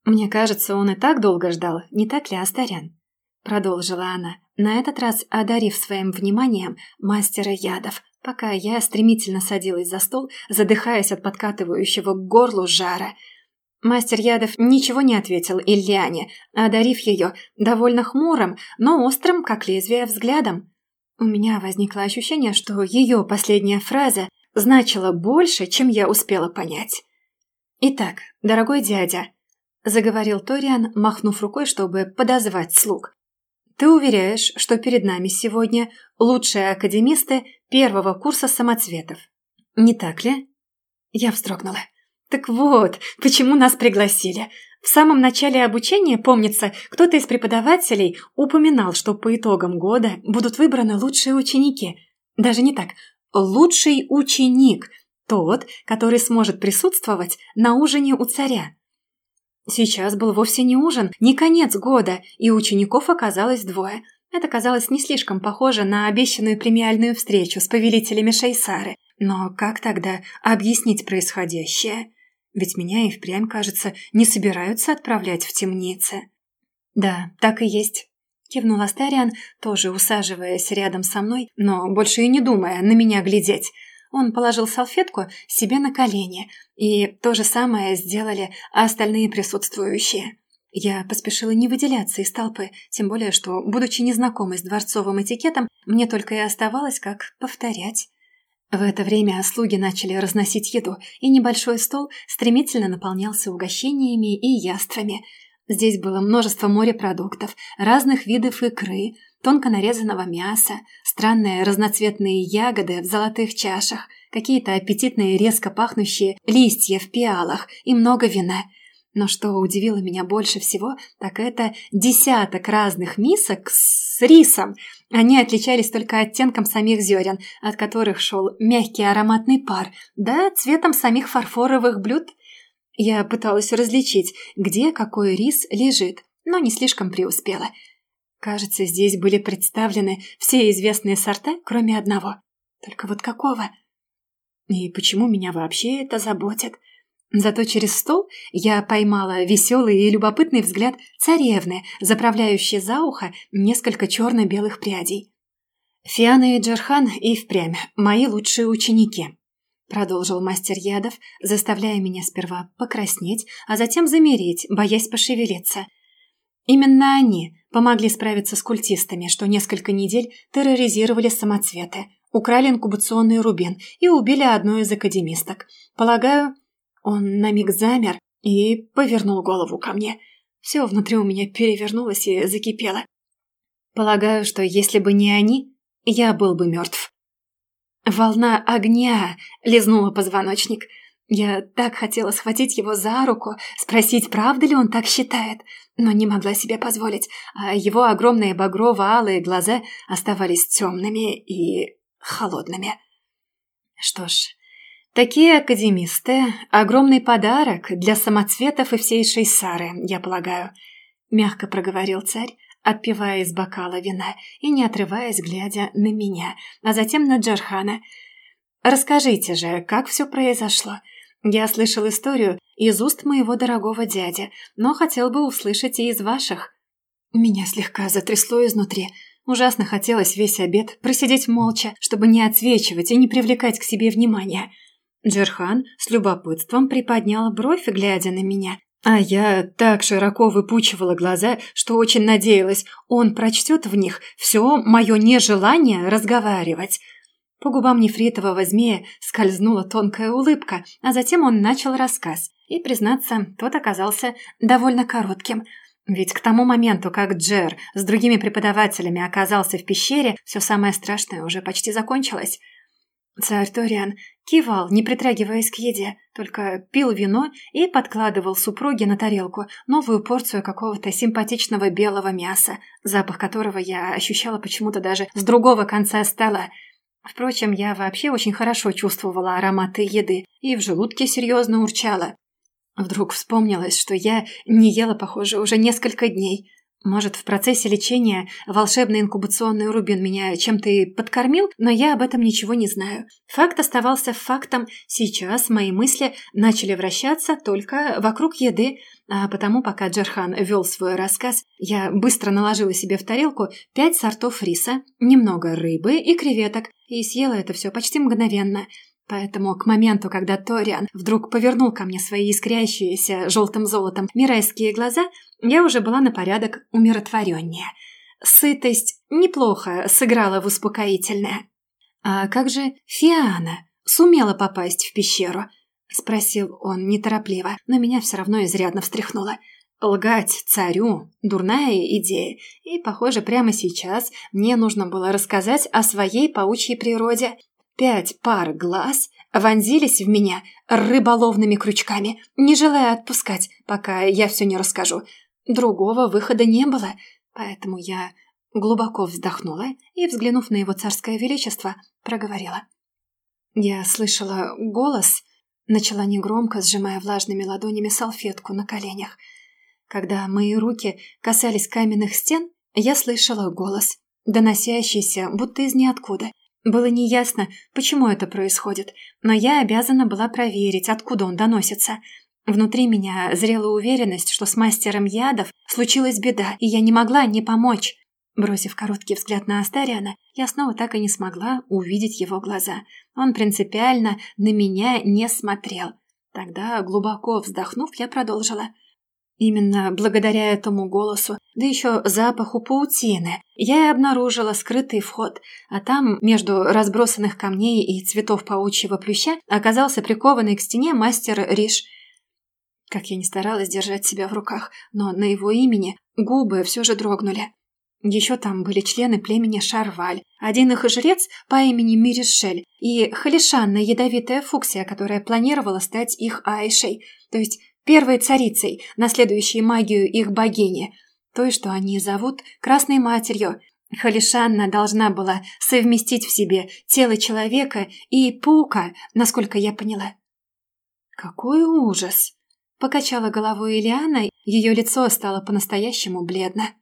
«Мне кажется, он и так долго ждал, не так ли, Астарян?» Продолжила она, на этот раз одарив своим вниманием мастера ядов, пока я стремительно садилась за стол, задыхаясь от подкатывающего к горлу жара. Мастер ядов ничего не ответил Ильяне, одарив ее довольно хмурым, но острым, как лезвие, взглядом. У меня возникло ощущение, что ее последняя фраза значила больше, чем я успела понять. «Итак, дорогой дядя», — заговорил Ториан, махнув рукой, чтобы подозвать слуг. «Ты уверяешь, что перед нами сегодня лучшие академисты первого курса самоцветов. Не так ли?» Я вздрогнула. «Так вот, почему нас пригласили. В самом начале обучения, помнится, кто-то из преподавателей упоминал, что по итогам года будут выбраны лучшие ученики. Даже не так. Лучший ученик – тот, который сможет присутствовать на ужине у царя. Сейчас был вовсе не ужин, не конец года, и учеников оказалось двое. Это казалось не слишком похоже на обещанную премиальную встречу с повелителями Шейсары. Но как тогда объяснить происходящее? Ведь меня и впрямь, кажется, не собираются отправлять в темницы. Да, так и есть. Кивнул Астариан, тоже усаживаясь рядом со мной, но больше и не думая на меня глядеть. Он положил салфетку себе на колени, и то же самое сделали остальные присутствующие. Я поспешила не выделяться из толпы, тем более, что, будучи незнакомой с дворцовым этикетом, мне только и оставалось, как повторять. В это время слуги начали разносить еду, и небольшой стол стремительно наполнялся угощениями и яствами. Здесь было множество морепродуктов, разных видов икры, тонко нарезанного мяса, странные разноцветные ягоды в золотых чашах, какие-то аппетитные резко пахнущие листья в пиалах и много вина – но что удивило меня больше всего, так это десяток разных мисок с рисом. Они отличались только оттенком самих зерен, от которых шел мягкий ароматный пар, да цветом самих фарфоровых блюд. Я пыталась различить, где какой рис лежит, но не слишком преуспела. Кажется, здесь были представлены все известные сорта, кроме одного. Только вот какого? И почему меня вообще это заботит? Зато через стол я поймала веселый и любопытный взгляд царевны, заправляющей за ухо несколько черно-белых прядей. «Фиана и Джерхан и впрямь мои лучшие ученики», — продолжил мастер ядов, заставляя меня сперва покраснеть, а затем замереть, боясь пошевелиться. Именно они помогли справиться с культистами, что несколько недель терроризировали самоцветы, украли инкубационный рубин и убили одну из академисток. Полагаю, он на миг замер и повернул голову ко мне. Все внутри у меня перевернулось и закипело. Полагаю, что если бы не они, я был бы мертв. Волна огня лизнула позвоночник. Я так хотела схватить его за руку, спросить, правда ли он так считает, но не могла себе позволить, а его огромные багрово-алые глаза оставались темными и холодными. Что ж, Такие академисты – огромный подарок для самоцветов и всей Шейсары, я полагаю», – мягко проговорил царь, отпивая из бокала вина и не отрываясь, глядя на меня, а затем на Джархана. «Расскажите же, как все произошло?» Я слышал историю из уст моего дорогого дяди, но хотел бы услышать и из ваших. Меня слегка затрясло изнутри. Ужасно хотелось весь обед просидеть молча, чтобы не отсвечивать и не привлекать к себе внимания. Джерхан с любопытством приподняла бровь, глядя на меня. А я так широко выпучивала глаза, что очень надеялась, он прочтет в них все мое нежелание разговаривать. По губам нефритового змея скользнула тонкая улыбка, а затем он начал рассказ. И, признаться, тот оказался довольно коротким. Ведь к тому моменту, как Джер с другими преподавателями оказался в пещере, все самое страшное уже почти закончилось. Царь Ториан кивал, не притрагиваясь к еде, только пил вино и подкладывал супруге на тарелку новую порцию какого-то симпатичного белого мяса, запах которого я ощущала почему-то даже с другого конца стола. Впрочем, я вообще очень хорошо чувствовала ароматы еды и в желудке серьезно урчала. Вдруг вспомнилось, что я не ела, похоже, уже несколько дней – может, в процессе лечения волшебный инкубационный рубин меня чем-то и подкормил, но я об этом ничего не знаю. Факт оставался фактом. Сейчас мои мысли начали вращаться только вокруг еды, а потому, пока Джерхан вел свой рассказ, я быстро наложила себе в тарелку пять сортов риса, немного рыбы и креветок, и съела это все почти мгновенно. Поэтому к моменту, когда Ториан вдруг повернул ко мне свои искрящиеся желтым золотом мирайские глаза, я уже была на порядок умиротвореннее. сытость неплохо сыграла в успокоительное. «А как же Фиана сумела попасть в пещеру?» — спросил он неторопливо, но меня все равно изрядно встряхнуло. Лгать царю – дурная идея, и, похоже, прямо сейчас мне нужно было рассказать о своей паучьей природе. Пять пар глаз вонзились в меня рыболовными крючками, не желая отпускать, пока я все не расскажу. Другого выхода не было, поэтому я глубоко вздохнула и, взглянув на его царское величество, проговорила. Я слышала голос, начала негромко, сжимая влажными ладонями салфетку на коленях – когда мои руки касались каменных стен, я слышала голос, доносящийся будто из ниоткуда. Было неясно, почему это происходит, но я обязана была проверить, откуда он доносится. Внутри меня зрела уверенность, что с мастером ядов случилась беда, и я не могла не помочь. Бросив короткий взгляд на Астариана, я снова так и не смогла увидеть его глаза. Он принципиально на меня не смотрел. Тогда, глубоко вздохнув, я продолжила – Именно благодаря этому голосу, да еще запаху паутины, я и обнаружила скрытый вход, а там, между разбросанных камней и цветов паучьего плюща, оказался прикованный к стене мастер Риш. Как я не старалась держать себя в руках, но на его имени губы все же дрогнули. Еще там были члены племени Шарваль, один их жрец по имени Миришель и Халишанна, ядовитая фуксия, которая планировала стать их Айшей, то есть первой царицей, наследующей магию их богини, той, что они зовут Красной Матерью. Халишанна должна была совместить в себе тело человека и паука, насколько я поняла. «Какой ужас!» — покачала головой Ильяна, ее лицо стало по-настоящему бледно.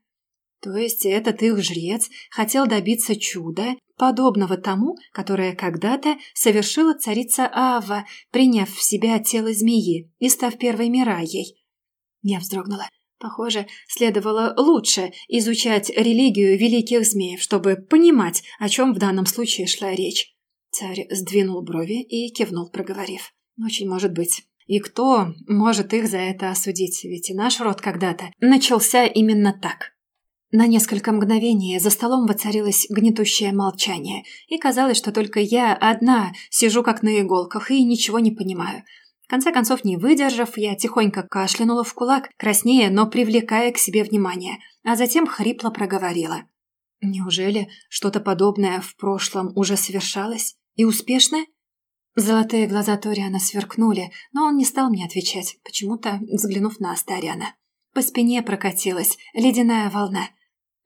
То есть этот их жрец хотел добиться чуда, подобного тому, которое когда-то совершила царица Ава, приняв в себя тело змеи и став первой Мираей. Я вздрогнула. Похоже, следовало лучше изучать религию великих змеев, чтобы понимать, о чем в данном случае шла речь. Царь сдвинул брови и кивнул, проговорив. «Очень может быть. И кто может их за это осудить? Ведь и наш род когда-то начался именно так». На несколько мгновений за столом воцарилось гнетущее молчание, и казалось, что только я одна сижу как на иголках и ничего не понимаю. В конце концов, не выдержав, я тихонько кашлянула в кулак, краснея, но привлекая к себе внимание, а затем хрипло проговорила. «Неужели что-то подобное в прошлом уже совершалось? И успешно?» Золотые глаза Ториана сверкнули, но он не стал мне отвечать, почему-то взглянув на Астариана. По спине прокатилась ледяная волна –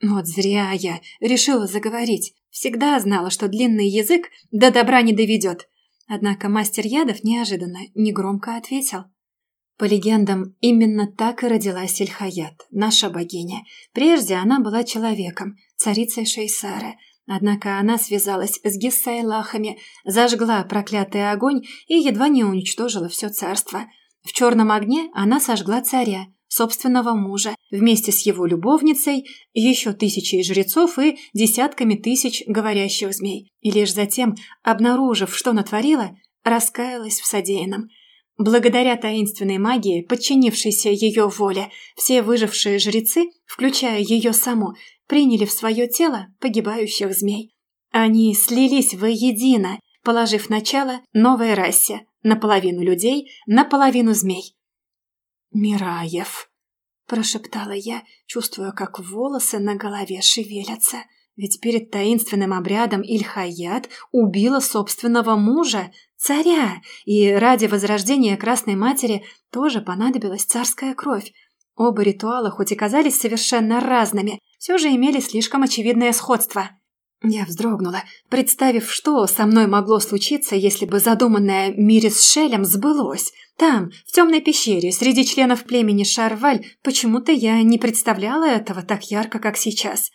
вот зря я решила заговорить. Всегда знала, что длинный язык до добра не доведет. Однако мастер ядов неожиданно негромко ответил. По легендам, именно так и родилась Эльхаят, наша богиня. Прежде она была человеком, царицей Шейсары. Однако она связалась с Гиссайлахами, зажгла проклятый огонь и едва не уничтожила все царство. В черном огне она сожгла царя, собственного мужа, вместе с его любовницей, еще тысячей жрецов и десятками тысяч говорящих змей. И лишь затем, обнаружив, что натворила, раскаялась в содеянном. Благодаря таинственной магии, подчинившейся ее воле, все выжившие жрецы, включая ее саму, приняли в свое тело погибающих змей. Они слились воедино, положив начало новой расе, наполовину людей, наполовину змей. «Мираев», – прошептала я, чувствуя, как волосы на голове шевелятся. Ведь перед таинственным обрядом Ильхаят убила собственного мужа, царя, и ради возрождения Красной Матери тоже понадобилась царская кровь. Оба ритуала, хоть и казались совершенно разными, все же имели слишком очевидное сходство. Я вздрогнула, представив, что со мной могло случиться, если бы задуманное Мире с Шелем сбылось. Там, в темной пещере, среди членов племени Шарваль, почему-то я не представляла этого так ярко, как сейчас.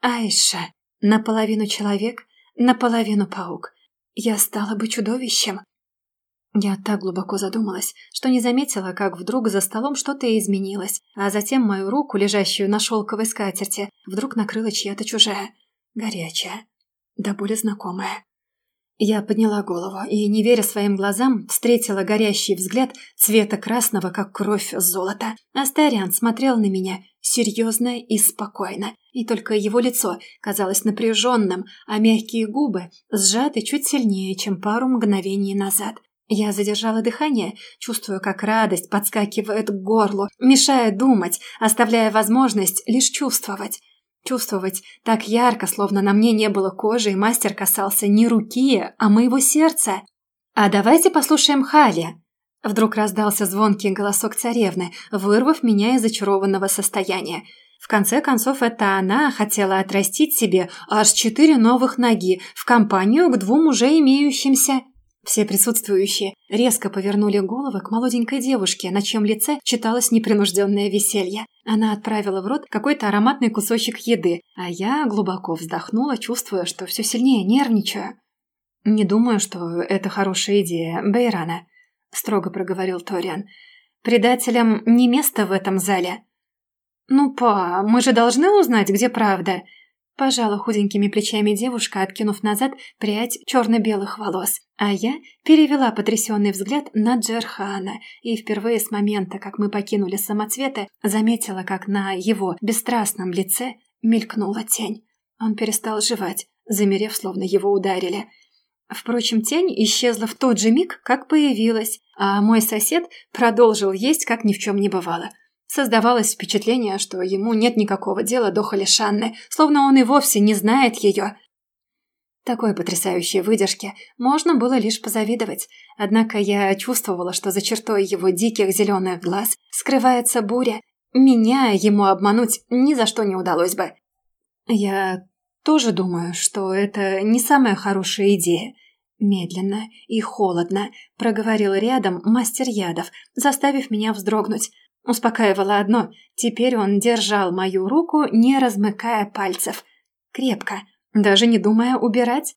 Айша, наполовину человек, наполовину паук. Я стала бы чудовищем. Я так глубоко задумалась, что не заметила, как вдруг за столом что-то изменилось, а затем мою руку, лежащую на шелковой скатерти, вдруг накрыла чья-то чужая, горячая, да более знакомая. Я подняла голову и, не веря своим глазам, встретила горящий взгляд цвета красного, как кровь золота. Астариан смотрел на меня серьезно и спокойно, и только его лицо казалось напряженным, а мягкие губы сжаты чуть сильнее, чем пару мгновений назад. Я задержала дыхание, чувствуя, как радость подскакивает к горлу, мешая думать, оставляя возможность лишь чувствовать. Чувствовать так ярко, словно на мне не было кожи, и мастер касался не руки, а моего сердца. «А давайте послушаем Хали!» Вдруг раздался звонкий голосок царевны, вырвав меня из очарованного состояния. В конце концов, это она хотела отрастить себе аж четыре новых ноги в компанию к двум уже имеющимся. Все присутствующие резко повернули головы к молоденькой девушке, на чьем лице читалось непринужденное веселье. Она отправила в рот какой-то ароматный кусочек еды, а я глубоко вздохнула, чувствуя, что все сильнее нервничаю. «Не думаю, что это хорошая идея, Бейрана», — строго проговорил Ториан. «Предателям не место в этом зале». «Ну, па, мы же должны узнать, где правда», Пожала худенькими плечами девушка, откинув назад прядь черно-белых волос. А я перевела потрясенный взгляд на Джерхана и впервые с момента, как мы покинули самоцветы, заметила, как на его бесстрастном лице мелькнула тень. Он перестал жевать, замерев, словно его ударили. Впрочем, тень исчезла в тот же миг, как появилась, а мой сосед продолжил есть, как ни в чем не бывало – Создавалось впечатление, что ему нет никакого дела до Халишанны, словно он и вовсе не знает ее. Такой потрясающей выдержке можно было лишь позавидовать, однако я чувствовала, что за чертой его диких зеленых глаз скрывается буря. Меня ему обмануть ни за что не удалось бы. Я тоже думаю, что это не самая хорошая идея. Медленно и холодно проговорил рядом мастер ядов, заставив меня вздрогнуть. Успокаивало одно – теперь он держал мою руку, не размыкая пальцев. Крепко, даже не думая убирать.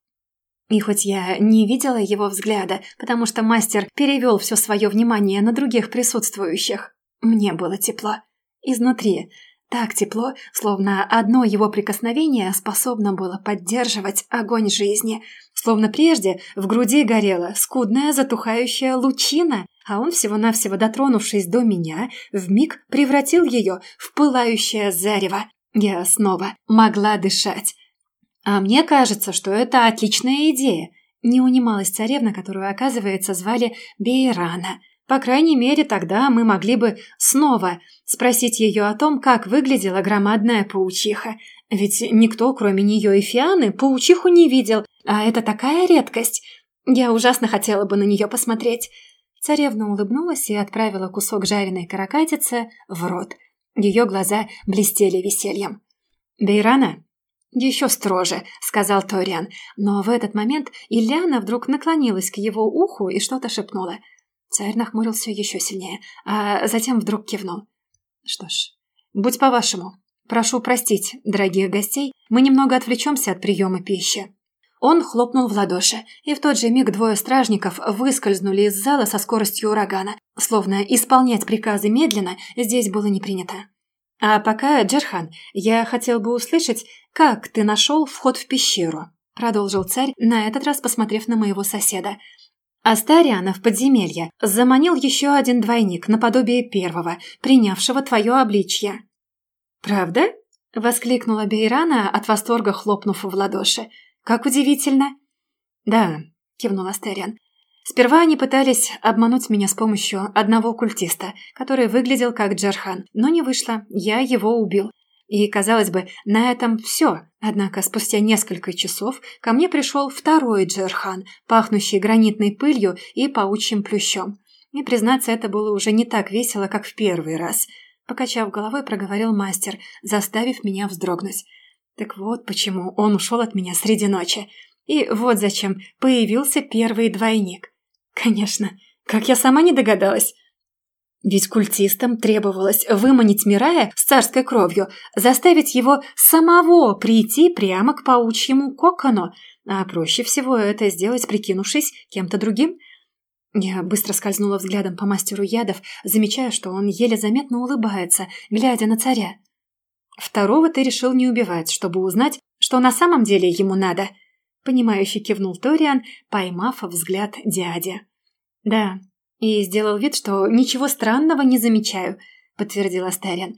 И хоть я не видела его взгляда, потому что мастер перевел все свое внимание на других присутствующих, мне было тепло. Изнутри. Так тепло, словно одно его прикосновение способно было поддерживать огонь жизни. Словно прежде в груди горела скудная затухающая лучина, а он, всего-навсего дотронувшись до меня, вмиг превратил ее в пылающее зарево. Я снова могла дышать. А мне кажется, что это отличная идея. Не унималась царевна, которую, оказывается, звали Бейрана. По крайней мере, тогда мы могли бы снова спросить ее о том, как выглядела громадная паучиха. Ведь никто, кроме нее и Фианы, паучиху не видел, а это такая редкость. Я ужасно хотела бы на нее посмотреть. Царевна улыбнулась и отправила кусок жареной каракатицы в рот. Ее глаза блестели весельем. «Бейрана?» «Еще строже», — сказал Ториан, но в этот момент Ильяна вдруг наклонилась к его уху и что-то шепнула. Царь нахмурился еще сильнее, а затем вдруг кивнул. «Что ж, будь по-вашему. Прошу простить, дорогих гостей, мы немного отвлечемся от приема пищи». Он хлопнул в ладоши, и в тот же миг двое стражников выскользнули из зала со скоростью урагана. Словно исполнять приказы медленно здесь было не принято. «А пока, Джерхан, я хотел бы услышать, как ты нашел вход в пещеру?» Продолжил царь, на этот раз посмотрев на моего соседа. Астариана в подземелье заманил еще один двойник наподобие первого, принявшего твое обличье. «Правда?» — воскликнула Бейрана, от восторга хлопнув в ладоши. «Как удивительно!» «Да», — кивнул Астериан. «Сперва они пытались обмануть меня с помощью одного культиста, который выглядел как Джархан, но не вышло, я его убил. И, казалось бы, на этом все. Однако спустя несколько часов ко мне пришел второй Джерхан, пахнущий гранитной пылью и паучьим плющом. И, признаться, это было уже не так весело, как в первый раз. Покачав головой, проговорил мастер, заставив меня вздрогнуть. Так вот почему он ушел от меня среди ночи. И вот зачем появился первый двойник. Конечно, как я сама не догадалась. Ведь культистам требовалось выманить Мирая с царской кровью, заставить его самого прийти прямо к паучьему кокону, а проще всего это сделать, прикинувшись кем-то другим. Я быстро скользнула взглядом по мастеру ядов, замечая, что он еле заметно улыбается, глядя на царя. Второго ты решил не убивать, чтобы узнать, что на самом деле ему надо. понимающе кивнул Ториан, поймав взгляд дяди. «Да, и сделал вид, что ничего странного не замечаю», — подтвердил Астариан.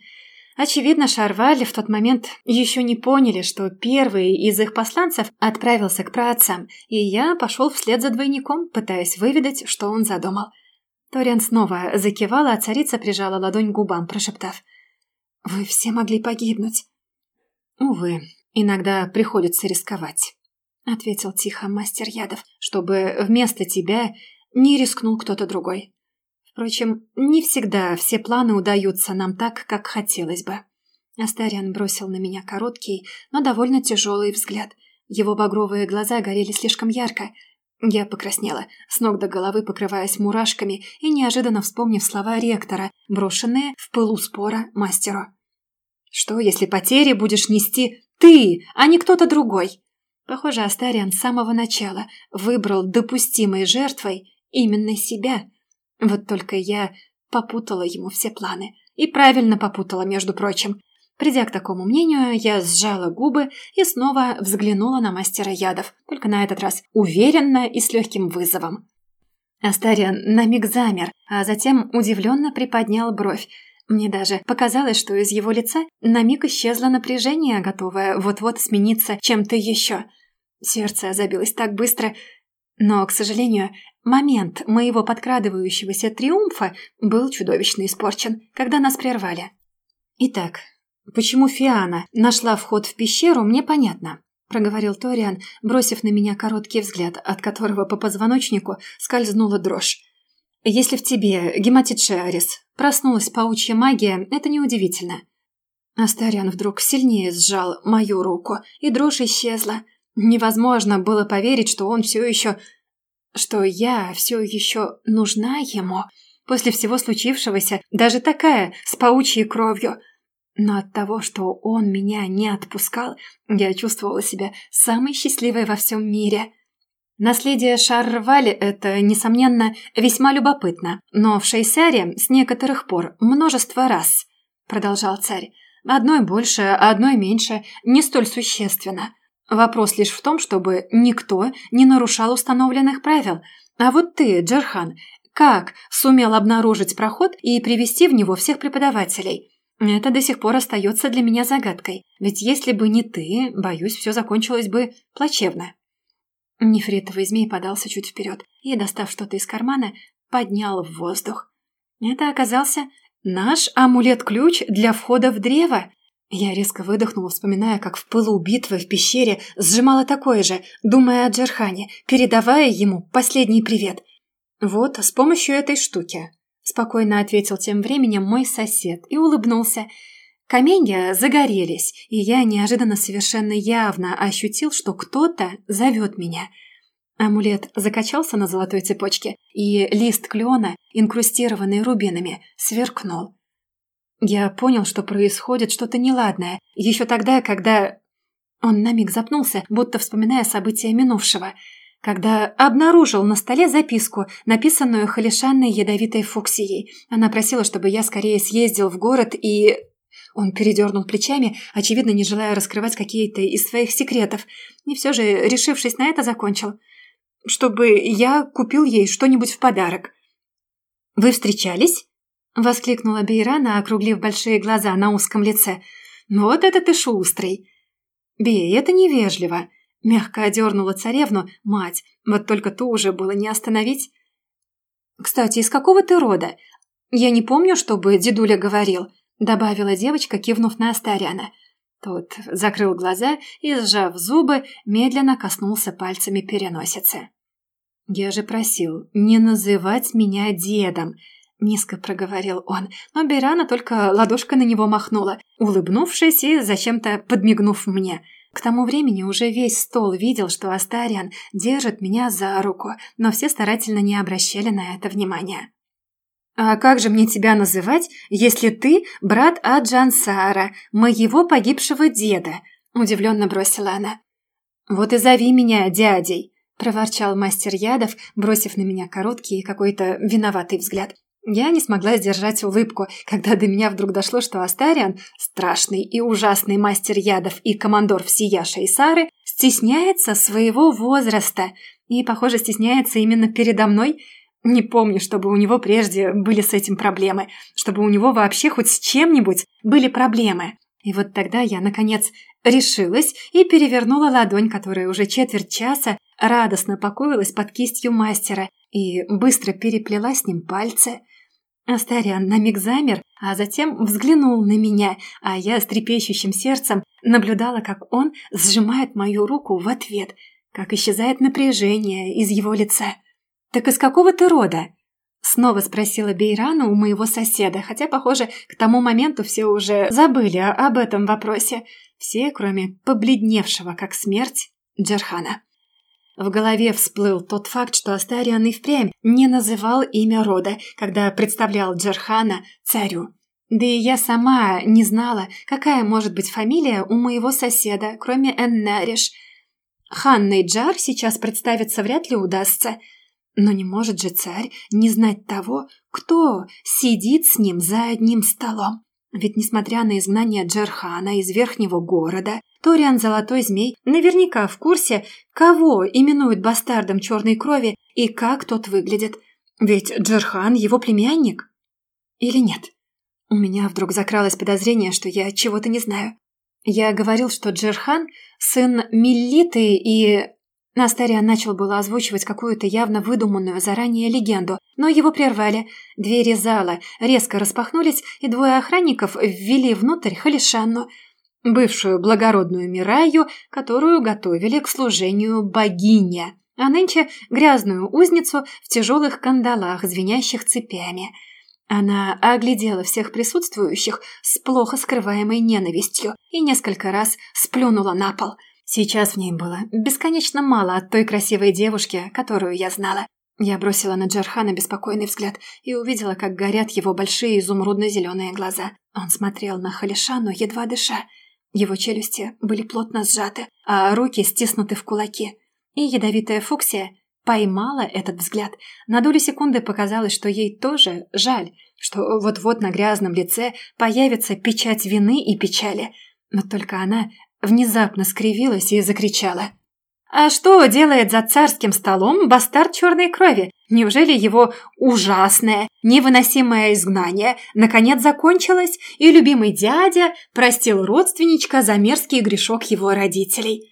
Очевидно, Шарвали в тот момент еще не поняли, что первый из их посланцев отправился к праотцам, и я пошел вслед за двойником, пытаясь выведать, что он задумал. Ториан снова закивала, а царица прижала ладонь к губам, прошептав. «Вы все могли погибнуть». «Увы, иногда приходится рисковать», — ответил тихо мастер ядов, «чтобы вместо тебя не рискнул кто-то другой». Впрочем, не всегда все планы удаются нам так, как хотелось бы. Астариан бросил на меня короткий, но довольно тяжелый взгляд. Его багровые глаза горели слишком ярко. Я покраснела, с ног до головы покрываясь мурашками и неожиданно вспомнив слова ректора, брошенные в пылу спора мастеру. «Что, если потери будешь нести ты, а не кто-то другой?» Похоже, Астариан с самого начала выбрал допустимой жертвой именно себя – вот только я попутала ему все планы. И правильно попутала, между прочим. Придя к такому мнению, я сжала губы и снова взглянула на мастера ядов, только на этот раз уверенно и с легким вызовом. Астариан на миг замер, а затем удивленно приподнял бровь. Мне даже показалось, что из его лица на миг исчезло напряжение, готовое вот-вот смениться чем-то еще. Сердце забилось так быстро, но, к сожалению, момент моего подкрадывающегося триумфа был чудовищно испорчен, когда нас прервали. Итак, почему Фиана нашла вход в пещеру, мне понятно, проговорил Ториан, бросив на меня короткий взгляд, от которого по позвоночнику скользнула дрожь. Если в тебе, гематит Шиарис, проснулась паучья магия, это неудивительно. Астариан вдруг сильнее сжал мою руку, и дрожь исчезла, Невозможно было поверить, что он все еще... Что я все еще нужна ему после всего случившегося, даже такая, с паучьей кровью. Но от того, что он меня не отпускал, я чувствовала себя самой счастливой во всем мире. Наследие Шарвали – это, несомненно, весьма любопытно, но в Шейсаре с некоторых пор множество раз, продолжал царь. Одной больше, одной меньше, не столь существенно. Вопрос лишь в том, чтобы никто не нарушал установленных правил. А вот ты, Джерхан, как сумел обнаружить проход и привести в него всех преподавателей? Это до сих пор остается для меня загадкой. Ведь если бы не ты, боюсь, все закончилось бы плачевно. Нефритовый змей подался чуть вперед и, достав что-то из кармана, поднял в воздух. Это оказался наш амулет-ключ для входа в древо. Я резко выдохнула, вспоминая, как в пылу битвы в пещере сжимала такое же, думая о Джерхане, передавая ему последний привет. «Вот, с помощью этой штуки», – спокойно ответил тем временем мой сосед и улыбнулся. Каменья загорелись, и я неожиданно совершенно явно ощутил, что кто-то зовет меня. Амулет закачался на золотой цепочке, и лист клена, инкрустированный рубинами, сверкнул. Я понял, что происходит что-то неладное, еще тогда, когда... Он на миг запнулся, будто вспоминая события минувшего, когда обнаружил на столе записку, написанную Халишанной ядовитой фуксией. Она просила, чтобы я скорее съездил в город и... Он передернул плечами, очевидно, не желая раскрывать какие-то из своих секретов, и все же, решившись на это, закончил. Чтобы я купил ей что-нибудь в подарок. «Вы встречались?» Воскликнула Бейрана, округлив большие глаза на узком лице. «Вот это ты шустрый!» «Бей, это невежливо!» Мягко одернула царевну мать, вот только ту уже было не остановить. «Кстати, из какого ты рода? Я не помню, чтобы дедуля говорил», добавила девочка, кивнув на Астариана. Тот закрыл глаза и, сжав зубы, медленно коснулся пальцами переносицы. «Я же просил не называть меня дедом», — низко проговорил он, но Бейрана только ладошкой на него махнула, улыбнувшись и зачем-то подмигнув мне. К тому времени уже весь стол видел, что Астариан держит меня за руку, но все старательно не обращали на это внимания. «А как же мне тебя называть, если ты брат Аджансара, моего погибшего деда?» – удивленно бросила она. «Вот и зови меня дядей», – проворчал мастер ядов, бросив на меня короткий и какой-то виноватый взгляд. Я не смогла сдержать улыбку, когда до меня вдруг дошло, что Астариан, страшный и ужасный мастер ядов и командор всея Шейсары, стесняется своего возраста. И, похоже, стесняется именно передо мной. Не помню, чтобы у него прежде были с этим проблемы, чтобы у него вообще хоть с чем-нибудь были проблемы. И вот тогда я, наконец, решилась и перевернула ладонь, которая уже четверть часа радостно покоилась под кистью мастера, и быстро переплела с ним пальцы. Астариан на миг замер, а затем взглянул на меня, а я с трепещущим сердцем наблюдала, как он сжимает мою руку в ответ, как исчезает напряжение из его лица. «Так из какого ты рода?» Снова спросила Бейрана у моего соседа, хотя, похоже, к тому моменту все уже забыли об этом вопросе. Все, кроме побледневшего, как смерть, Джерхана. В голове всплыл тот факт, что Астариан и впрямь не называл имя рода, когда представлял Джерхана царю. Да и я сама не знала, какая может быть фамилия у моего соседа, кроме Эннариш. Ханной Джар сейчас представиться вряд ли удастся – но не может же царь не знать того, кто сидит с ним за одним столом. Ведь, несмотря на изгнание Джерхана из верхнего города, Ториан Золотой Змей наверняка в курсе, кого именуют бастардом черной крови и как тот выглядит. Ведь Джерхан его племянник. Или нет? У меня вдруг закралось подозрение, что я чего-то не знаю. Я говорил, что Джерхан – сын Миллиты и Настариан начал было озвучивать какую-то явно выдуманную заранее легенду, но его прервали. Двери зала резко распахнулись, и двое охранников ввели внутрь Халишанну, бывшую благородную Мираю, которую готовили к служению богине, а нынче грязную узницу в тяжелых кандалах, звенящих цепями. Она оглядела всех присутствующих с плохо скрываемой ненавистью и несколько раз сплюнула на пол – Сейчас в ней было бесконечно мало от той красивой девушки, которую я знала. Я бросила на Джархана беспокойный взгляд и увидела, как горят его большие изумрудно-зеленые глаза. Он смотрел на Халишану, едва дыша. Его челюсти были плотно сжаты, а руки стиснуты в кулаки. И ядовитая Фуксия поймала этот взгляд. На долю секунды показалось, что ей тоже жаль, что вот-вот на грязном лице появится печать вины и печали. Но только она внезапно скривилась и закричала. «А что делает за царским столом бастард черной крови? Неужели его ужасное, невыносимое изгнание наконец закончилось, и любимый дядя простил родственничка за мерзкий грешок его родителей?»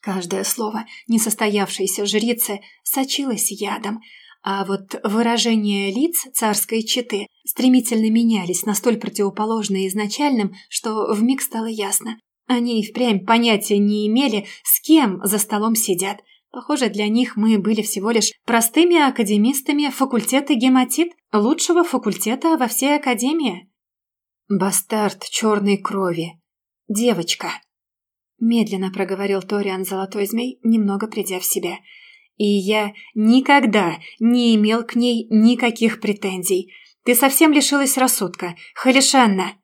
Каждое слово несостоявшейся жрицы сочилось ядом, а вот выражения лиц царской четы стремительно менялись настолько противоположно изначальным, что вмиг стало ясно. Они и впрямь понятия не имели, с кем за столом сидят. Похоже, для них мы были всего лишь простыми академистами факультета гематит, лучшего факультета во всей академии. «Бастард черной крови. Девочка», — медленно проговорил Ториан Золотой Змей, немного придя в себя. «И я никогда не имел к ней никаких претензий. Ты совсем лишилась рассудка, Халишанна».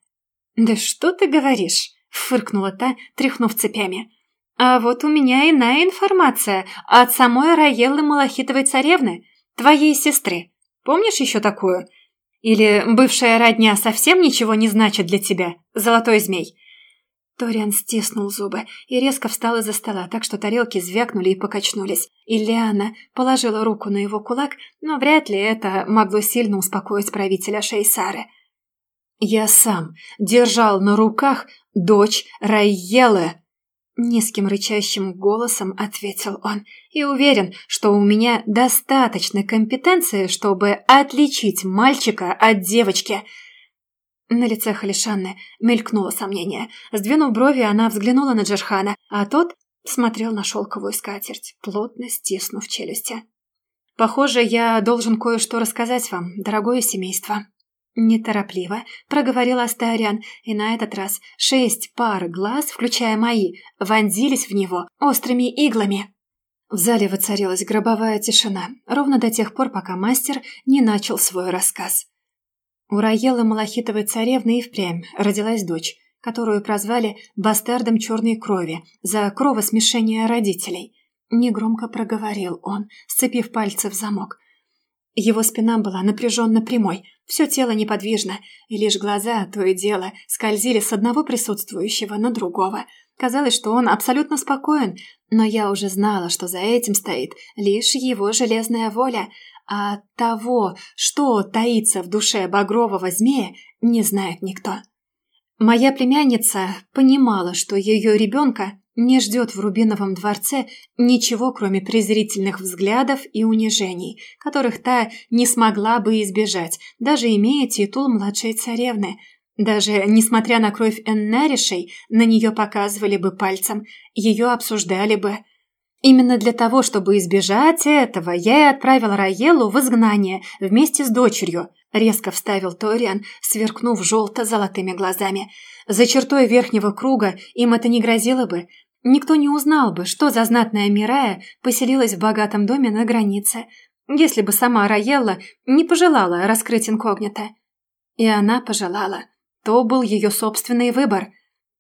«Да что ты говоришь?» Фыркнула та, тряхнув цепями. «А вот у меня иная информация от самой Раеллы Малахитовой царевны, твоей сестры. Помнишь еще такую? Или бывшая родня совсем ничего не значит для тебя, золотой змей?» Ториан стиснул зубы и резко встал из-за стола, так что тарелки звякнули и покачнулись. Ильяна положила руку на его кулак, но вряд ли это могло сильно успокоить правителя Шейсары. «Я сам держал на руках дочь Райелы!» Низким рычащим голосом ответил он. «И уверен, что у меня достаточно компетенции, чтобы отличить мальчика от девочки». На лице Халишанны мелькнуло сомнение. Сдвинув брови, она взглянула на Джерхана, а тот смотрел на шелковую скатерть, плотно стиснув челюсти. «Похоже, я должен кое-что рассказать вам, дорогое семейство», Неторопливо проговорил Астариан, и на этот раз шесть пар глаз, включая мои, вонзились в него острыми иглами. В зале воцарилась гробовая тишина, ровно до тех пор, пока мастер не начал свой рассказ. У Раелы Малахитовой царевны и впрямь родилась дочь, которую прозвали «бастардом черной крови» за кровосмешение родителей. Негромко проговорил он, сцепив пальцы в замок. Его спина была напряженно прямой, все тело неподвижно, и лишь глаза, то и дело, скользили с одного присутствующего на другого. Казалось, что он абсолютно спокоен, но я уже знала, что за этим стоит лишь его железная воля, а того, что таится в душе багрового змея, не знает никто. Моя племянница понимала, что ее ребенка не ждет в Рубиновом дворце ничего, кроме презрительных взглядов и унижений, которых та не смогла бы избежать, даже имея титул младшей царевны. Даже несмотря на кровь Эннаришей, на нее показывали бы пальцем, ее обсуждали бы. Именно для того, чтобы избежать этого, я и отправил Раелу в изгнание вместе с дочерью, резко вставил Ториан, сверкнув желто-золотыми глазами. За чертой верхнего круга им это не грозило бы, Никто не узнал бы, что за знатная Мирая поселилась в богатом доме на границе, если бы сама Раелла не пожелала раскрыть инкогнито. И она пожелала. То был ее собственный выбор.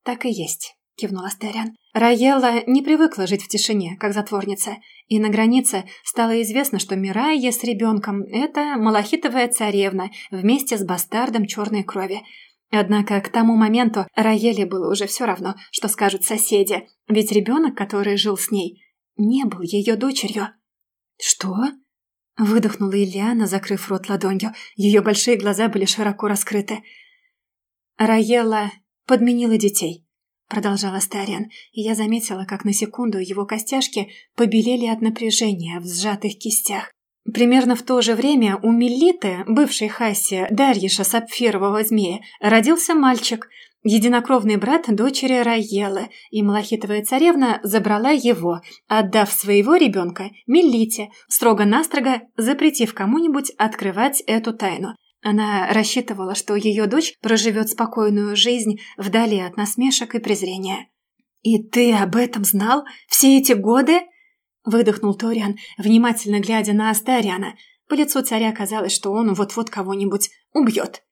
Так и есть, кивнул Астериан. Раелла не привыкла жить в тишине, как затворница, и на границе стало известно, что Мирая с ребенком – это малахитовая царевна вместе с бастардом черной крови – Однако к тому моменту Раеле было уже все равно, что скажут соседи, ведь ребенок, который жил с ней, не был ее дочерью. «Что?» – выдохнула Ильяна, закрыв рот ладонью. Ее большие глаза были широко раскрыты. Раела подменила детей, продолжала Стариан, и я заметила, как на секунду его костяшки побелели от напряжения в сжатых кистях. Примерно в то же время у Мелиты, бывшей Хаси Дарьиша Сапфирового змея, родился мальчик, единокровный брат дочери Раелы, и Малахитовая царевна забрала его, отдав своего ребенка Мелите, строго-настрого запретив кому-нибудь открывать эту тайну. Она рассчитывала, что ее дочь проживет спокойную жизнь вдали от насмешек и презрения. «И ты об этом знал все эти годы?» Выдохнул Ториан, внимательно глядя на Астариана. По лицу царя казалось, что он вот-вот кого-нибудь убьет.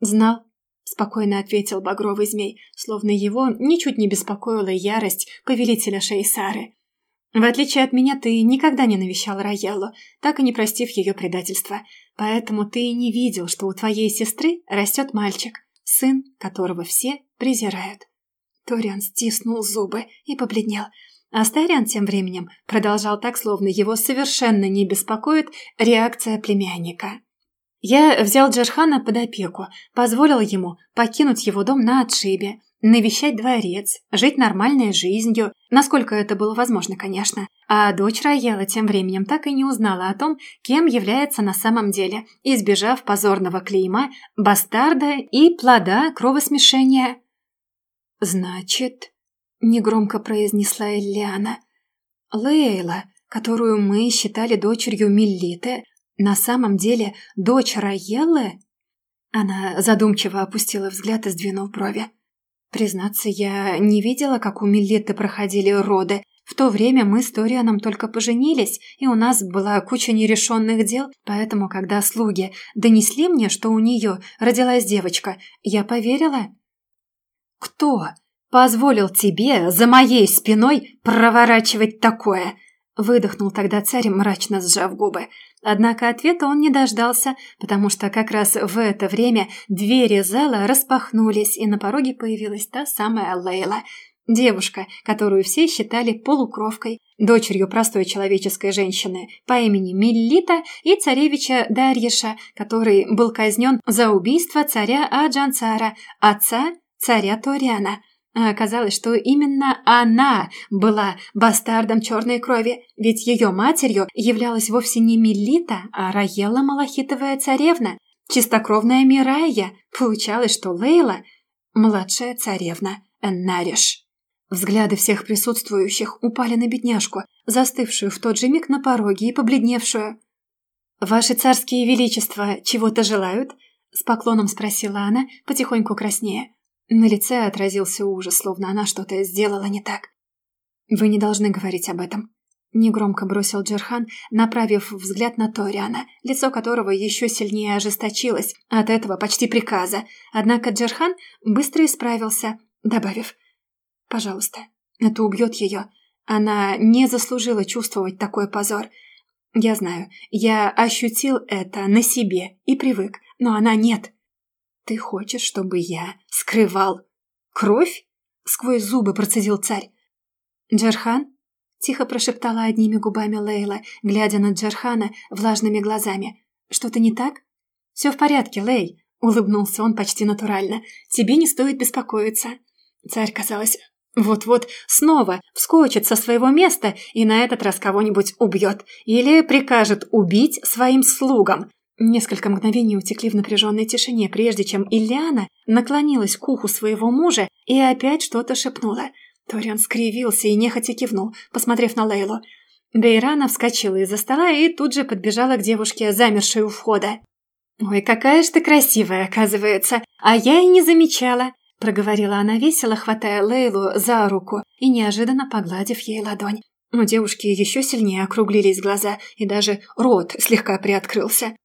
«Знал», — спокойно ответил багровый змей, словно его ничуть не беспокоила ярость повелителя Шейсары. «В отличие от меня, ты никогда не навещал Раеллу, так и не простив ее предательства. Поэтому ты не видел, что у твоей сестры растет мальчик, сын которого все презирают». Ториан стиснул зубы и побледнел — Астариан тем временем продолжал так, словно его совершенно не беспокоит реакция племянника. Я взял Джерхана под опеку, позволил ему покинуть его дом на отшибе, навещать дворец, жить нормальной жизнью, насколько это было возможно, конечно. А дочь Раела тем временем так и не узнала о том, кем является на самом деле, избежав позорного клейма, бастарда и плода кровосмешения. «Значит...» негромко произнесла Эллиана. Лейла, которую мы считали дочерью Миллиты, на самом деле дочь Раеллы? Она задумчиво опустила взгляд и сдвинув брови. Признаться, я не видела, как у Миллиты проходили роды. В то время мы с Торианом только поженились, и у нас была куча нерешенных дел, поэтому, когда слуги донесли мне, что у нее родилась девочка, я поверила. «Кто?» Позволил тебе за моей спиной проворачивать такое?» Выдохнул тогда царь, мрачно сжав губы. Однако ответа он не дождался, потому что как раз в это время двери зала распахнулись, и на пороге появилась та самая Лейла. Девушка, которую все считали полукровкой, дочерью простой человеческой женщины по имени Миллита и царевича Дарьеша, который был казнен за убийство царя Аджансара, отца царя Ториана – а оказалось, что именно она была бастардом черной крови, ведь ее матерью являлась вовсе не Мелита, а Раела Малахитовая царевна, чистокровная Мирая. Получалось, что Лейла – младшая царевна Эннариш. Взгляды всех присутствующих упали на бедняжку, застывшую в тот же миг на пороге и побледневшую. «Ваши царские величества чего-то желают?» – с поклоном спросила она, потихоньку краснея. На лице отразился ужас, словно она что-то сделала не так. «Вы не должны говорить об этом», — негромко бросил Джерхан, направив взгляд на Ториана, лицо которого еще сильнее ожесточилось от этого почти приказа. Однако Джерхан быстро исправился, добавив «Пожалуйста, это убьет ее. Она не заслужила чувствовать такой позор. Я знаю, я ощутил это на себе и привык, но она нет. «Ты хочешь, чтобы я скрывал кровь?» — сквозь зубы процедил царь. «Джерхан?» — тихо прошептала одними губами Лейла, глядя на Джерхана влажными глазами. «Что-то не так?» «Все в порядке, Лей», — улыбнулся он почти натурально. «Тебе не стоит беспокоиться». Царь, казалось, вот-вот снова вскочит со своего места и на этот раз кого-нибудь убьет или прикажет убить своим слугам. Несколько мгновений утекли в напряженной тишине, прежде чем Ильяна наклонилась к уху своего мужа и опять что-то шепнула. Ториан скривился и нехотя кивнул, посмотрев на Лейлу. Бейрана вскочила из-за стола и тут же подбежала к девушке, замершей у входа. «Ой, какая ж ты красивая, оказывается, а я и не замечала проговорила она весело, хватая Лейлу за руку и неожиданно погладив ей ладонь. У девушки еще сильнее округлились глаза, и даже рот слегка приоткрылся.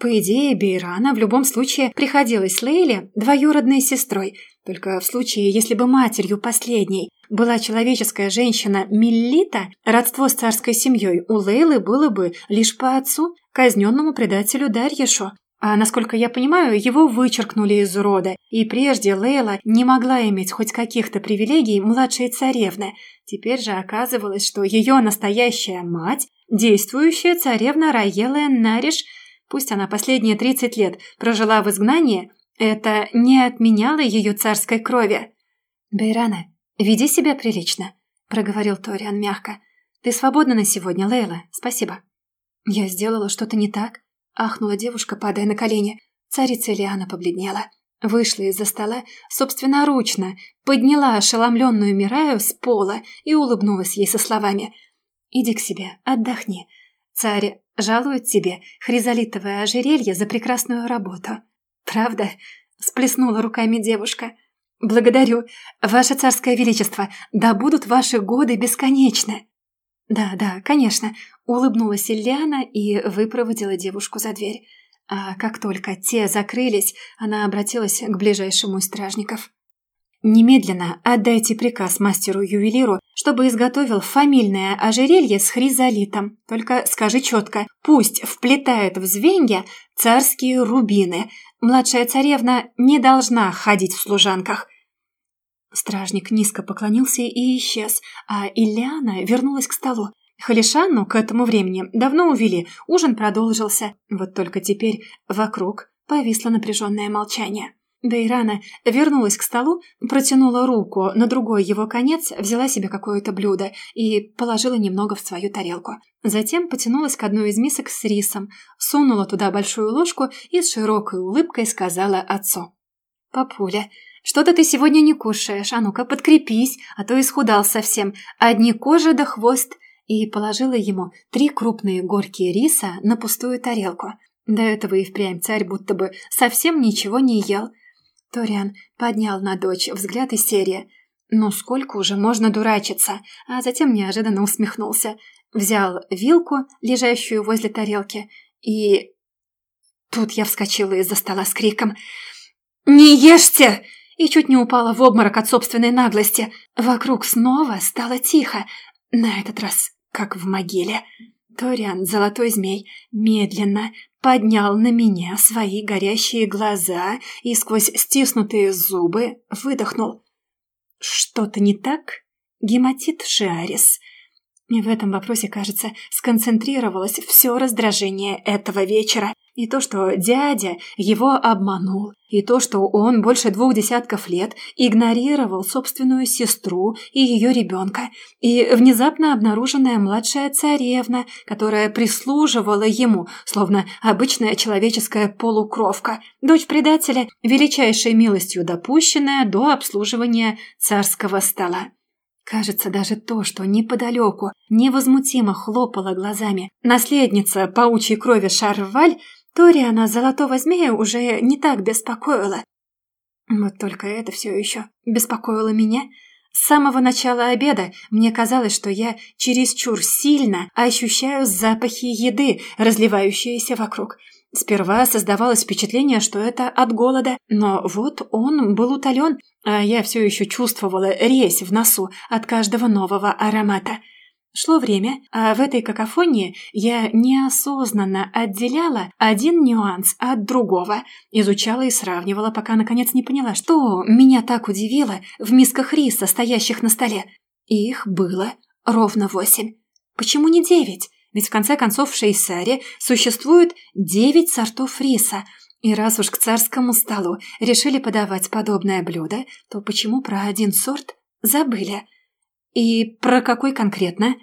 По идее, Бейрана в любом случае приходилась Лейле двоюродной сестрой, только в случае, если бы матерью последней была человеческая женщина Миллита, родство с царской семьей у Лейлы было бы лишь по отцу, казненному предателю Дарьешу, а, насколько я понимаю, его вычеркнули из рода, и прежде Лейла не могла иметь хоть каких-то привилегий младшей царевны. Теперь же оказывалось, что ее настоящая мать – действующая царевна Раела Нариш, пусть она последние 30 лет прожила в изгнании, это не отменяло ее царской крови. «Бейрана, веди себя прилично», – проговорил Ториан мягко. «Ты свободна на сегодня, Лейла, спасибо». «Я сделала что-то не так?» Ахнула девушка, падая на колени. Царица Лиана побледнела. Вышла из-за стола, собственноручно, подняла ошеломленную Мираю с пола и улыбнулась ей со словами. «Иди к себе, отдохни. Царь жалует тебе хризолитовое ожерелье за прекрасную работу». «Правда?» – сплеснула руками девушка. «Благодарю, ваше царское величество, да будут ваши годы бесконечны». «Да, да, конечно», — улыбнулась Ильяна и выпроводила девушку за дверь. А как только те закрылись, она обратилась к ближайшему из стражников. «Немедленно отдайте приказ мастеру-ювелиру, чтобы изготовил фамильное ожерелье с хризолитом. Только скажи четко, пусть вплетает в звенья царские рубины. Младшая царевна не должна ходить в служанках. Стражник низко поклонился и исчез, а Ильяна вернулась к столу. Халишанну к этому времени давно увели, ужин продолжился. Вот только теперь вокруг повисло напряженное молчание. Бейрана вернулась к столу, протянула руку на другой его конец, взяла себе какое-то блюдо и положила немного в свою тарелку. Затем потянулась к одной из мисок с рисом, сунула туда большую ложку и с широкой улыбкой сказала отцу. «Папуля, что-то ты сегодня не кушаешь, а ну-ка подкрепись, а то исхудал совсем. Одни кожа да хвост». И положила ему три крупные горки риса на пустую тарелку. До этого и впрямь царь будто бы совсем ничего не ел. Ториан поднял на дочь взгляд из серии «Ну сколько уже можно дурачиться?» А затем неожиданно усмехнулся. Взял вилку, лежащую возле тарелки, и... Тут я вскочила из-за стола с криком «Не ешьте!» и чуть не упала в обморок от собственной наглости. Вокруг снова стало тихо, на этот раз как в могиле. Ториан, золотой змей, медленно поднял на меня свои горящие глаза и сквозь стиснутые зубы выдохнул. «Что-то не так? Гематит Шиарис?» И в этом вопросе, кажется, сконцентрировалось все раздражение этого вечера. И то, что дядя его обманул, и то, что он больше двух десятков лет игнорировал собственную сестру и ее ребенка, и внезапно обнаруженная младшая царевна, которая прислуживала ему, словно обычная человеческая полукровка, дочь предателя, величайшей милостью допущенная до обслуживания царского стола. Кажется, даже то, что неподалеку невозмутимо хлопала глазами наследница паучьей крови Шарваль, Ториана Золотого Змея уже не так беспокоила. Вот только это все еще беспокоило меня. С самого начала обеда мне казалось, что я чересчур сильно ощущаю запахи еды, разливающиеся вокруг. Сперва создавалось впечатление, что это от голода, но вот он был утолен, а я все еще чувствовала резь в носу от каждого нового аромата. Шло время, а в этой какофонии я неосознанно отделяла один нюанс от другого, изучала и сравнивала, пока наконец не поняла, что меня так удивило в мисках риса, стоящих на столе. Их было ровно восемь. Почему не девять? Ведь в конце концов в Шейсаре существует девять сортов риса, и раз уж к царскому столу решили подавать подобное блюдо, то почему про один сорт забыли? И про какой конкретно?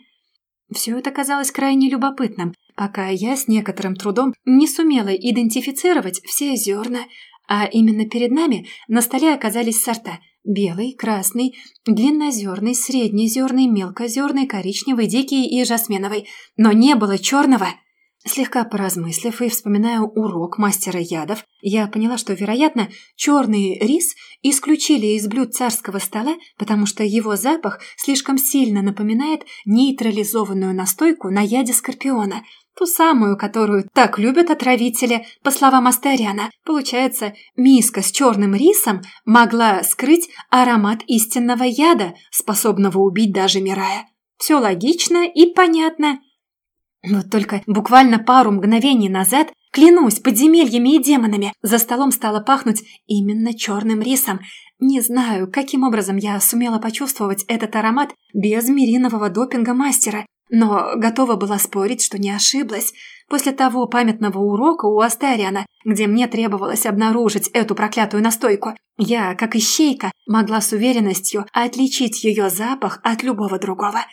Все это казалось крайне любопытным, пока я с некоторым трудом не сумела идентифицировать все зерна, а именно перед нами на столе оказались сорта белый, красный, длиннозерный, среднезерный, мелкозерный, коричневый, дикий и жасминовый, но не было черного – Слегка поразмыслив и вспоминая урок мастера ядов, я поняла, что, вероятно, черный рис исключили из блюд царского стола, потому что его запах слишком сильно напоминает нейтрализованную настойку на яде скорпиона, ту самую, которую так любят отравители, по словам Астариана. Получается, миска с черным рисом могла скрыть аромат истинного яда, способного убить даже Мирая. Все логично и понятно. Вот только буквально пару мгновений назад, клянусь подземельями и демонами, за столом стало пахнуть именно черным рисом. Не знаю, каким образом я сумела почувствовать этот аромат без миринового допинга мастера, но готова была спорить, что не ошиблась. После того памятного урока у Астариана, где мне требовалось обнаружить эту проклятую настойку, я, как ищейка, могла с уверенностью отличить ее запах от любого другого.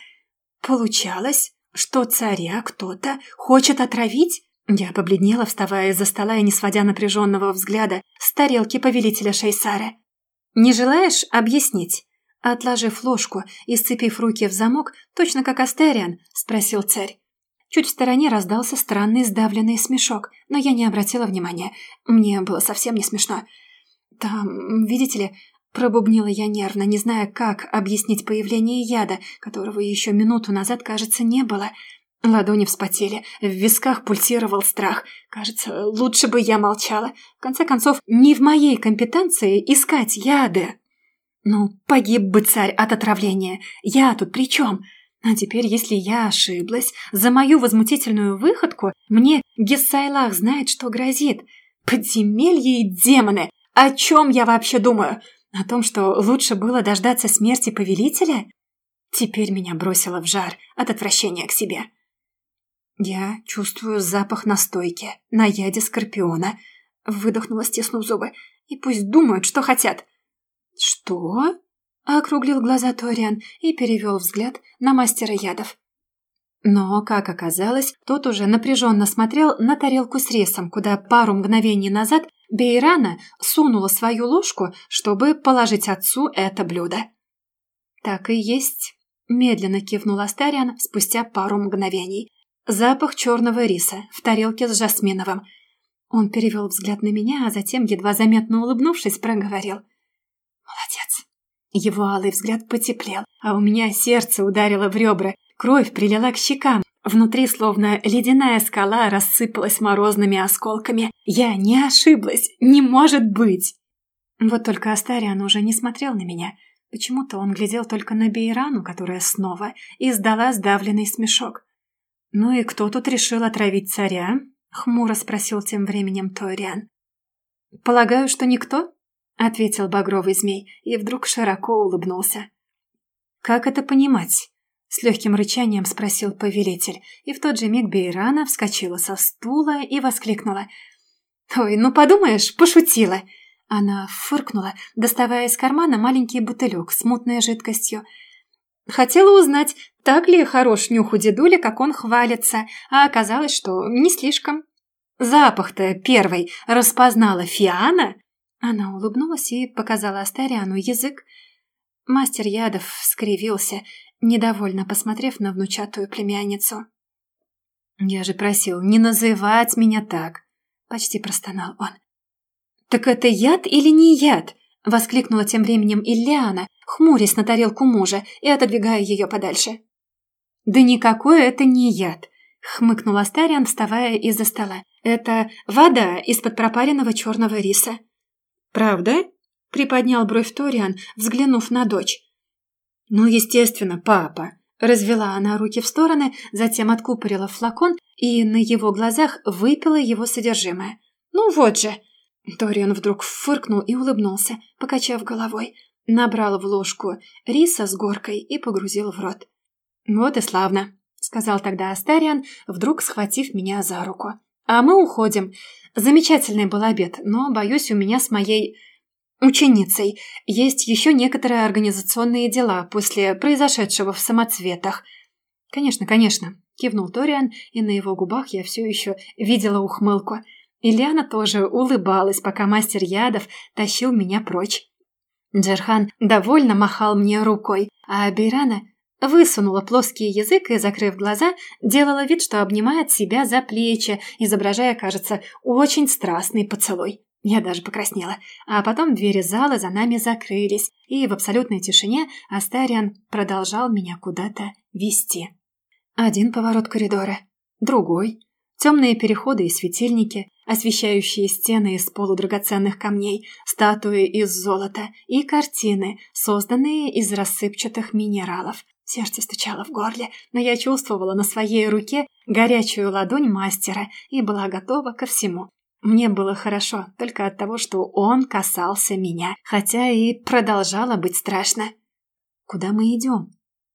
Получалось, что царя кто-то хочет отравить? Я побледнела, вставая из-за стола и не сводя напряженного взгляда с тарелки повелителя Шейсара. «Не желаешь объяснить?» Отложив ложку и сцепив руки в замок, точно как Астериан, спросил царь. Чуть в стороне раздался странный сдавленный смешок, но я не обратила внимания. Мне было совсем не смешно. «Там, видите ли, Пробубнила я нервно, не зная, как объяснить появление яда, которого еще минуту назад, кажется, не было. Ладони вспотели, в висках пульсировал страх. Кажется, лучше бы я молчала. В конце концов, не в моей компетенции искать яды. Ну, погиб бы царь от отравления. Я тут при чем? А теперь, если я ошиблась, за мою возмутительную выходку мне Гессайлах знает, что грозит. Подземелье и демоны! О чем я вообще думаю? О том, что лучше было дождаться смерти повелителя? Теперь меня бросило в жар от отвращения к себе. Я чувствую запах настойки на яде скорпиона. Выдохнула, стиснув зубы. И пусть думают, что хотят. «Что?» — округлил глаза Ториан и перевел взгляд на мастера ядов. Но, как оказалось, тот уже напряженно смотрел на тарелку с рисом, куда пару мгновений назад Бейрана сунула свою ложку, чтобы положить отцу это блюдо. «Так и есть», — медленно кивнул Астариан спустя пару мгновений. «Запах черного риса в тарелке с жасминовым». Он перевел взгляд на меня, а затем, едва заметно улыбнувшись, проговорил. «Молодец». Его алый взгляд потеплел, а у меня сердце ударило в ребра, кровь прилила к щекам, Внутри, словно ледяная скала, рассыпалась морозными осколками. Я не ошиблась! Не может быть! Вот только Астариан уже не смотрел на меня. Почему-то он глядел только на Бейрану, которая снова издала сдавленный смешок. «Ну и кто тут решил отравить царя?» — хмуро спросил тем временем Ториан. «Полагаю, что никто?» — ответил багровый змей и вдруг широко улыбнулся. «Как это понимать?» С легким рычанием спросил повелитель, и в тот же миг Бейрана вскочила со стула и воскликнула. «Ой, ну подумаешь, пошутила!» Она фыркнула, доставая из кармана маленький бутылек с мутной жидкостью. Хотела узнать, так ли хорош нюх у дедуля, как он хвалится, а оказалось, что не слишком. Запах-то первый распознала Фиана. Она улыбнулась и показала Астариану язык. Мастер ядов скривился недовольно посмотрев на внучатую племянницу. «Я же просил не называть меня так!» — почти простонал он. «Так это яд или не яд?» — воскликнула тем временем Ильяна, хмурясь на тарелку мужа и отодвигая ее подальше. «Да никакой это не яд!» — хмыкнул Астариан, вставая из-за стола. «Это вода из-под пропаренного черного риса». «Правда?» — приподнял бровь Ториан, взглянув на дочь. «Ну, естественно, папа», Развела она руки в стороны, затем откупорила флакон и на его глазах выпила его содержимое. «Ну вот же!» Ториан вдруг фыркнул и улыбнулся, покачав головой. Набрал в ложку риса с горкой и погрузил в рот. «Вот и славно», — сказал тогда Астариан, вдруг схватив меня за руку. «А мы уходим. Замечательный был обед, но, боюсь, у меня с моей ученицей есть еще некоторые организационные дела после произошедшего в самоцветах». «Конечно, конечно», — кивнул Ториан, и на его губах я все еще видела ухмылку. Ильяна тоже улыбалась, пока мастер ядов тащил меня прочь. Джерхан довольно махал мне рукой, а Бейрана высунула плоский язык и, закрыв глаза, делала вид, что обнимает себя за плечи, изображая, кажется, очень страстный поцелуй. Я даже покраснела. А потом двери зала за нами закрылись, и в абсолютной тишине Астариан продолжал меня куда-то вести. Один поворот коридора, другой, темные переходы и светильники, освещающие стены из полудрагоценных камней, статуи из золота и картины, созданные из рассыпчатых минералов. Сердце стучало в горле, но я чувствовала на своей руке горячую ладонь мастера и была готова ко всему. Мне было хорошо только от того, что он касался меня, хотя и продолжало быть страшно. «Куда мы идем?»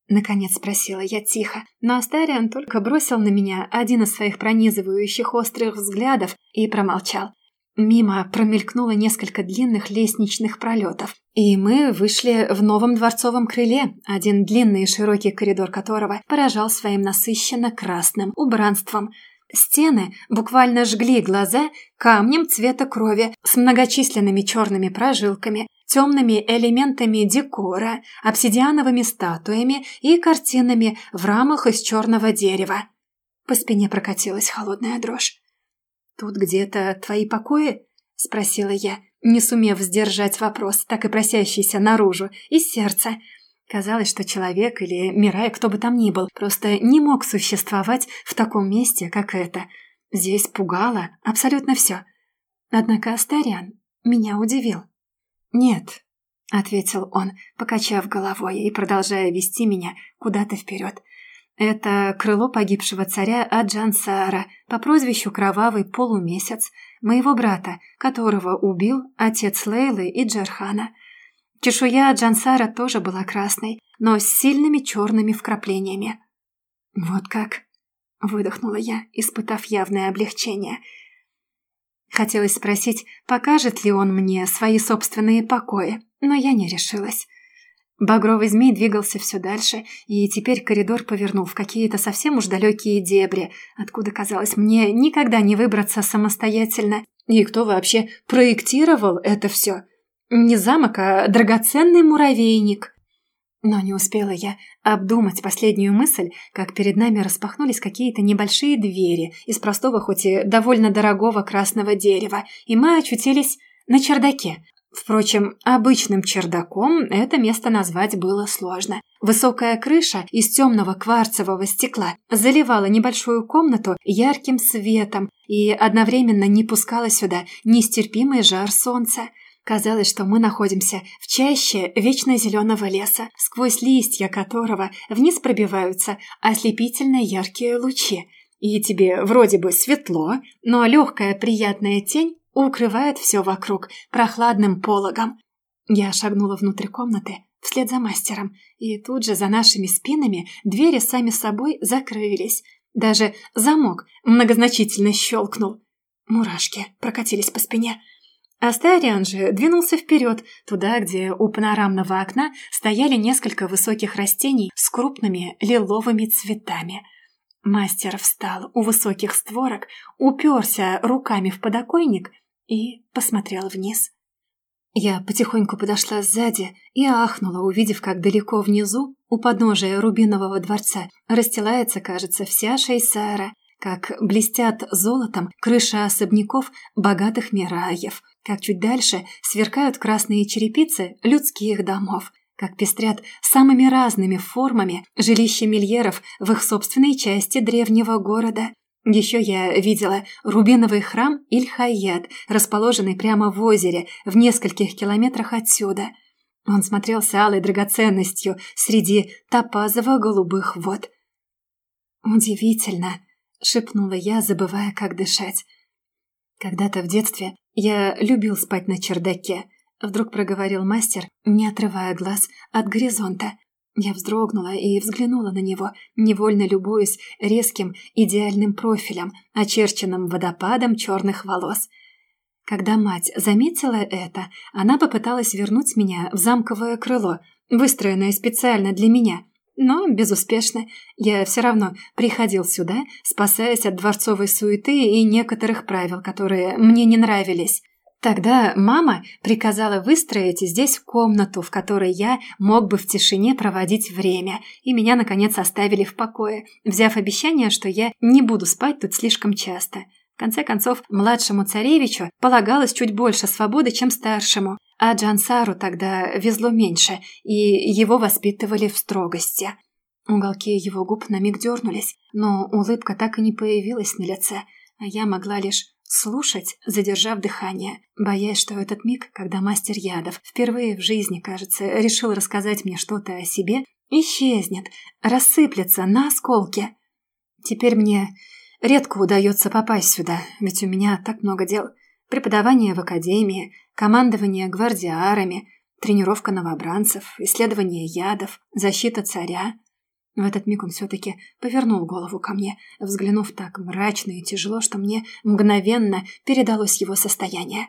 Наконец спросила я тихо, но Астариан только бросил на меня один из своих пронизывающих острых взглядов и промолчал. Мимо промелькнуло несколько длинных лестничных пролетов, и мы вышли в новом дворцовом крыле, один длинный и широкий коридор которого поражал своим насыщенно красным убранством. Стены буквально жгли глаза камнем цвета крови с многочисленными черными прожилками, темными элементами декора, обсидиановыми статуями и картинами в рамах из черного дерева. По спине прокатилась холодная дрожь. «Тут где-то твои покои?» — спросила я, не сумев сдержать вопрос, так и просящийся наружу, из сердца. Казалось, что человек или Мирай, кто бы там ни был, просто не мог существовать в таком месте, как это. Здесь пугало абсолютно все. Однако Астариан меня удивил. «Нет», — ответил он, покачав головой и продолжая вести меня куда-то вперед. «Это крыло погибшего царя Аджансара по прозвищу Кровавый Полумесяц, моего брата, которого убил отец Лейлы и Джерхана. Чешуя Аджансара тоже была красной, но с сильными черными вкраплениями». «Вот как?» — выдохнула я, испытав явное облегчение — Хотелось спросить, покажет ли он мне свои собственные покои, но я не решилась. Багровый змей двигался все дальше, и теперь коридор повернул в какие-то совсем уж далекие дебри, откуда, казалось мне, никогда не выбраться самостоятельно. И кто вообще проектировал это все? Не замок, а драгоценный муравейник. Но не успела я обдумать последнюю мысль, как перед нами распахнулись какие-то небольшие двери из простого, хоть и довольно дорогого красного дерева, и мы очутились на чердаке. Впрочем, обычным чердаком это место назвать было сложно. Высокая крыша из темного кварцевого стекла заливала небольшую комнату ярким светом и одновременно не пускала сюда нестерпимый жар солнца. Казалось, что мы находимся в чаще вечно зеленого леса, сквозь листья которого вниз пробиваются ослепительно яркие лучи. И тебе вроде бы светло, но легкая приятная тень укрывает все вокруг прохладным пологом. Я шагнула внутрь комнаты вслед за мастером, и тут же за нашими спинами двери сами собой закрылись. Даже замок многозначительно щелкнул. Мурашки прокатились по спине. Астариан же двинулся вперед, туда, где у панорамного окна стояли несколько высоких растений с крупными лиловыми цветами. Мастер встал у высоких створок, уперся руками в подоконник и посмотрел вниз. Я потихоньку подошла сзади и ахнула, увидев, как далеко внизу, у подножия Рубинового дворца, расстилается, кажется, вся Шейсара, как блестят золотом крыши особняков богатых мираев, как чуть дальше сверкают красные черепицы людских домов, как пестрят самыми разными формами жилища мильеров в их собственной части древнего города. Еще я видела рубиновый храм Иль-Хайят, расположенный прямо в озере, в нескольких километрах отсюда. Он смотрелся алой драгоценностью среди топазово-голубых вод. «Удивительно», — шепнула я, забывая, как дышать. «Когда-то в детстве я любил спать на чердаке», — вдруг проговорил мастер, не отрывая глаз от горизонта. Я вздрогнула и взглянула на него, невольно любуясь резким идеальным профилем, очерченным водопадом черных волос — когда мать заметила это, она попыталась вернуть меня в замковое крыло, выстроенное специально для меня. Но безуспешно. Я все равно приходил сюда, спасаясь от дворцовой суеты и некоторых правил, которые мне не нравились. Тогда мама приказала выстроить здесь комнату, в которой я мог бы в тишине проводить время, и меня, наконец, оставили в покое, взяв обещание, что я не буду спать тут слишком часто конце концов, младшему царевичу полагалось чуть больше свободы, чем старшему, а Джансару тогда везло меньше, и его воспитывали в строгости. Уголки его губ на миг дернулись, но улыбка так и не появилась на лице, а я могла лишь слушать, задержав дыхание, боясь, что этот миг, когда мастер ядов впервые в жизни, кажется, решил рассказать мне что-то о себе, исчезнет, рассыплется на осколки. Теперь мне Редко удается попасть сюда, ведь у меня так много дел. Преподавание в академии, командование гвардиарами, тренировка новобранцев, исследование ядов, защита царя. В этот миг он все-таки повернул голову ко мне, взглянув так мрачно и тяжело, что мне мгновенно передалось его состояние.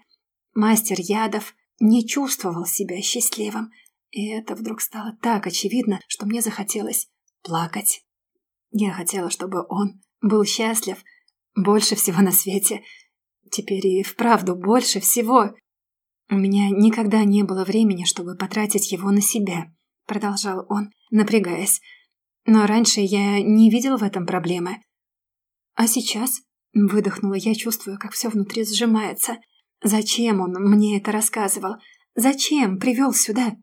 Мастер ядов не чувствовал себя счастливым, и это вдруг стало так очевидно, что мне захотелось плакать. Я хотела, чтобы он был счастлив больше всего на свете. Теперь и вправду больше всего. У меня никогда не было времени, чтобы потратить его на себя, продолжал он, напрягаясь. Но раньше я не видел в этом проблемы. А сейчас выдохнула я, чувствую, как все внутри сжимается. Зачем он мне это рассказывал? Зачем привел сюда?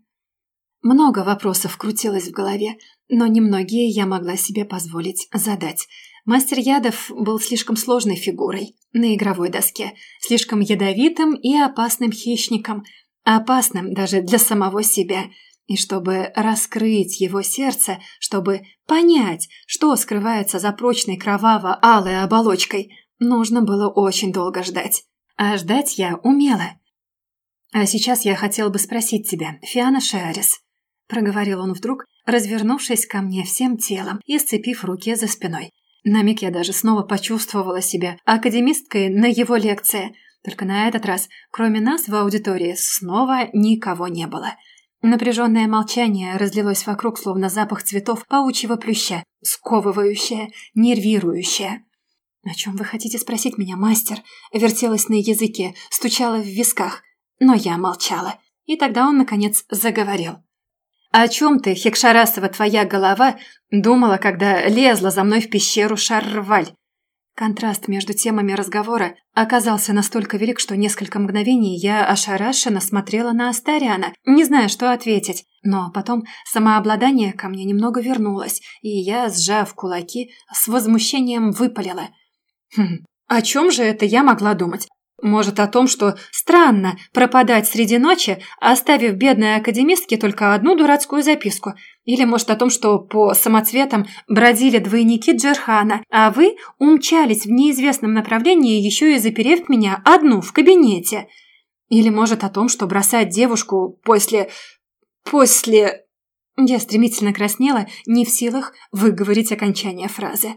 Много вопросов крутилось в голове, но немногие я могла себе позволить задать. Мастер ядов был слишком сложной фигурой на игровой доске, слишком ядовитым и опасным хищником, опасным даже для самого себя. И чтобы раскрыть его сердце, чтобы понять, что скрывается за прочной кроваво-алой оболочкой, нужно было очень долго ждать. А ждать я умела. «А сейчас я хотел бы спросить тебя, Фиана Шиарис», — проговорил он вдруг, развернувшись ко мне всем телом и сцепив руки за спиной. На миг я даже снова почувствовала себя академисткой на его лекции. Только на этот раз, кроме нас в аудитории, снова никого не было. Напряженное молчание разлилось вокруг, словно запах цветов паучьего плюща, сковывающее, нервирующее. «О чем вы хотите спросить меня, мастер?» Вертелась на языке, стучала в висках. Но я молчала. И тогда он, наконец, заговорил. «О чем ты, Хекшарасова, твоя голова, думала, когда лезла за мной в пещеру Шаррваль?» Контраст между темами разговора оказался настолько велик, что несколько мгновений я ошарашенно смотрела на Астариана, не зная, что ответить. Но потом самообладание ко мне немного вернулось, и я, сжав кулаки, с возмущением выпалила. «Хм, о чем же это я могла думать? Может, о том, что странно пропадать среди ночи, оставив бедной академистке только одну дурацкую записку. Или, может, о том, что по самоцветам бродили двойники Джерхана, а вы умчались в неизвестном направлении, еще и заперев меня одну в кабинете. Или, может, о том, что бросать девушку после... после... Я стремительно краснела, не в силах выговорить окончание фразы.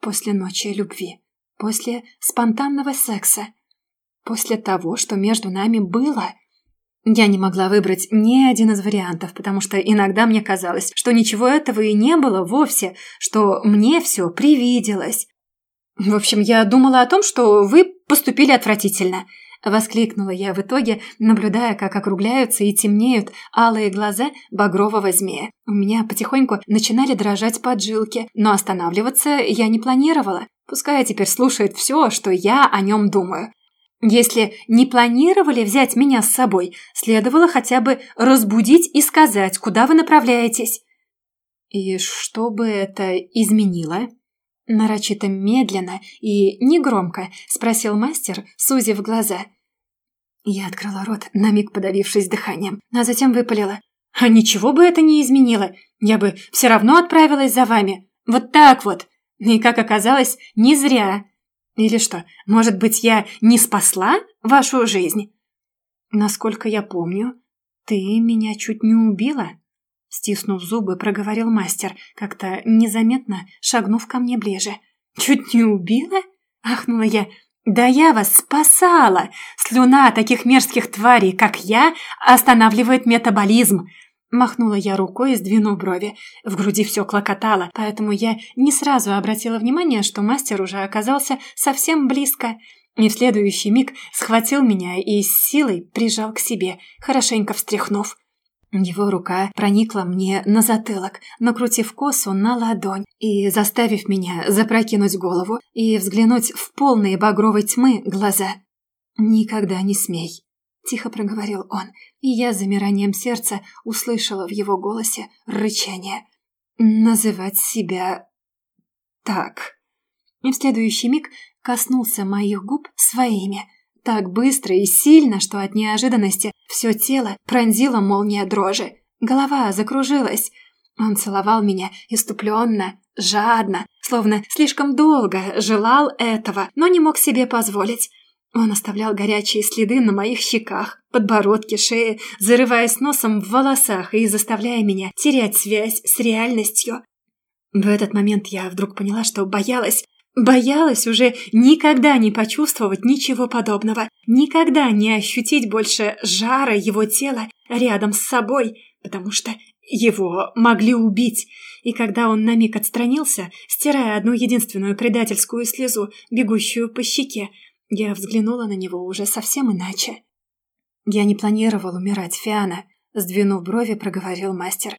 После ночи любви. После спонтанного секса. После того, что между нами было. Я не могла выбрать ни один из вариантов, потому что иногда мне казалось, что ничего этого и не было вовсе, что мне все привиделось. В общем, я думала о том, что вы поступили отвратительно. Воскликнула я в итоге, наблюдая, как округляются и темнеют алые глаза багрового змея. У меня потихоньку начинали дрожать поджилки, но останавливаться я не планировала. Пускай теперь слушает все, что я о нем думаю. Если не планировали взять меня с собой, следовало хотя бы разбудить и сказать, куда вы направляетесь. И что бы это изменило? Нарочито медленно и негромко спросил мастер, сузив глаза. Я открыла рот, на миг подавившись дыханием, а затем выпалила. «А ничего бы это не изменило. Я бы все равно отправилась за вами. Вот так вот. И, как оказалось, не зря. Или что, может быть, я не спасла вашу жизнь?» «Насколько я помню, ты меня чуть не убила?» Стиснув зубы, проговорил мастер, как-то незаметно шагнув ко мне ближе. «Чуть не убила?» – ахнула я. «Да я вас спасала! Слюна таких мерзких тварей, как я, останавливает метаболизм!» Махнула я рукой и сдвинув брови. В груди все клокотало, поэтому я не сразу обратила внимание, что мастер уже оказался совсем близко. И в следующий миг схватил меня и с силой прижал к себе, хорошенько встряхнув. Его рука проникла мне на затылок, накрутив косу на ладонь и заставив меня запрокинуть голову и взглянуть в полные багровой тьмы глаза. «Никогда не смей», — тихо проговорил он, и я замиранием сердца услышала в его голосе рычание. «Называть себя так». И в следующий миг коснулся моих губ своими — так быстро и сильно, что от неожиданности все тело пронзило молния дрожи. Голова закружилась. Он целовал меня иступленно, жадно, словно слишком долго желал этого, но не мог себе позволить. Он оставлял горячие следы на моих щеках, подбородке, шее, зарываясь носом в волосах и заставляя меня терять связь с реальностью. В этот момент я вдруг поняла, что боялась, Боялась уже никогда не почувствовать ничего подобного, никогда не ощутить больше жара его тела рядом с собой, потому что его могли убить. И когда он на миг отстранился, стирая одну единственную предательскую слезу, бегущую по щеке, я взглянула на него уже совсем иначе. «Я не планировал умирать, Фиана», — сдвинув брови, проговорил мастер.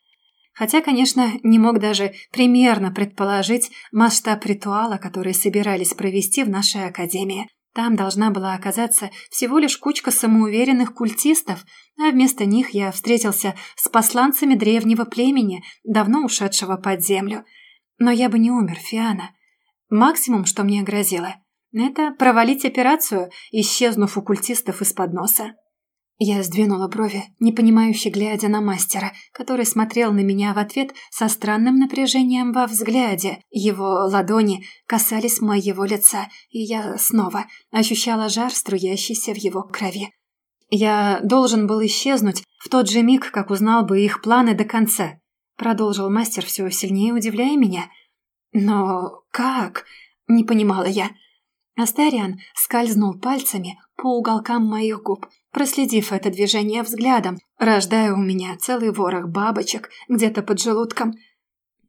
Хотя, конечно, не мог даже примерно предположить масштаб ритуала, который собирались провести в нашей академии. Там должна была оказаться всего лишь кучка самоуверенных культистов, а вместо них я встретился с посланцами древнего племени, давно ушедшего под землю. Но я бы не умер, Фиана. Максимум, что мне грозило, это провалить операцию, исчезнув у культистов из-под носа. Я сдвинула брови, непонимающе глядя на мастера, который смотрел на меня в ответ со странным напряжением во взгляде. Его ладони касались моего лица, и я снова ощущала жар, струящийся в его крови. «Я должен был исчезнуть в тот же миг, как узнал бы их планы до конца», продолжил мастер, все сильнее удивляя меня. «Но как?» — не понимала я. Астариан скользнул пальцами по уголкам моих губ, проследив это движение взглядом, рождая у меня целый ворох бабочек где-то под желудком.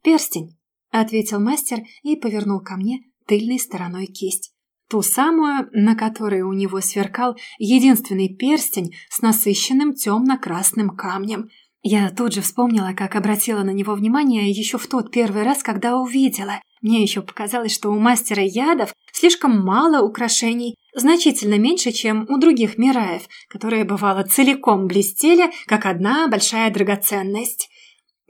«Перстень», — ответил мастер и повернул ко мне тыльной стороной кисть. Ту самую, на которой у него сверкал единственный перстень с насыщенным темно-красным камнем. Я тут же вспомнила, как обратила на него внимание еще в тот первый раз, когда увидела. Мне еще показалось, что у мастера ядов слишком мало украшений, значительно меньше, чем у других Мираев, которые, бывало, целиком блестели, как одна большая драгоценность.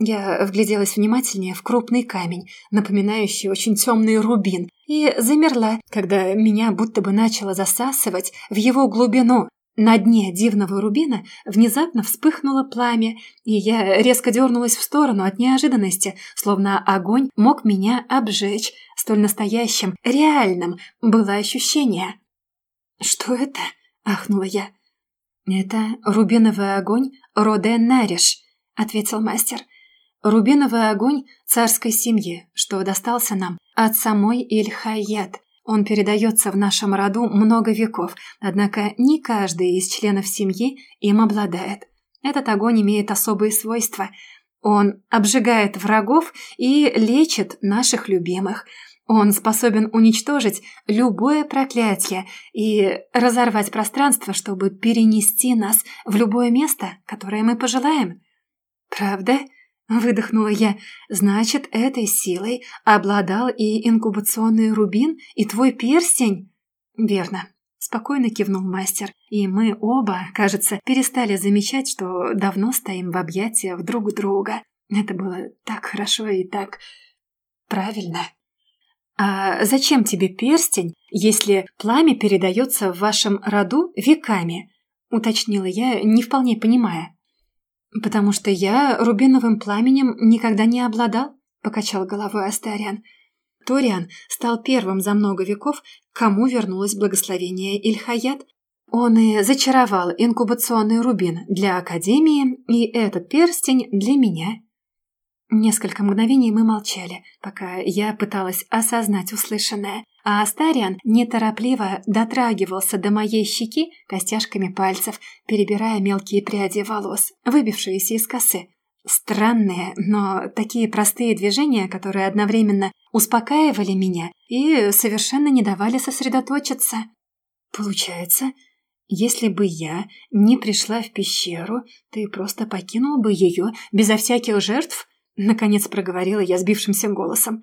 Я вгляделась внимательнее в крупный камень, напоминающий очень темный рубин, и замерла, когда меня будто бы начало засасывать в его глубину, на дне дивного рубина внезапно вспыхнуло пламя, и я резко дернулась в сторону от неожиданности, словно огонь мог меня обжечь. Столь настоящим, реальным было ощущение. «Что это?» — ахнула я. «Это рубиновый огонь рода Нариш», — ответил мастер. «Рубиновый огонь царской семьи, что достался нам от самой Иль-Хайят, он передается в нашем роду много веков, однако не каждый из членов семьи им обладает. Этот огонь имеет особые свойства. Он обжигает врагов и лечит наших любимых. Он способен уничтожить любое проклятие и разорвать пространство, чтобы перенести нас в любое место, которое мы пожелаем. Правда? Выдохнула я. «Значит, этой силой обладал и инкубационный рубин, и твой перстень?» «Верно», — спокойно кивнул мастер. И мы оба, кажется, перестали замечать, что давно стоим в объятиях друг друга. Это было так хорошо и так правильно. «А зачем тебе перстень, если пламя передается в вашем роду веками?» – уточнила я, не вполне понимая. «Потому что я рубиновым пламенем никогда не обладал», – покачал головой Астариан. Ториан стал первым за много веков, кому вернулось благословение Ильхаят. Он и зачаровал инкубационный рубин для Академии и этот перстень для меня. Несколько мгновений мы молчали, пока я пыталась осознать услышанное, а Астариан неторопливо дотрагивался до моей щеки костяшками пальцев, перебирая мелкие пряди волос, выбившиеся из косы. Странные, но такие простые движения, которые одновременно успокаивали меня и совершенно не давали сосредоточиться. Получается, если бы я не пришла в пещеру, ты просто покинул бы ее безо всяких жертв? Наконец проговорила я сбившимся голосом.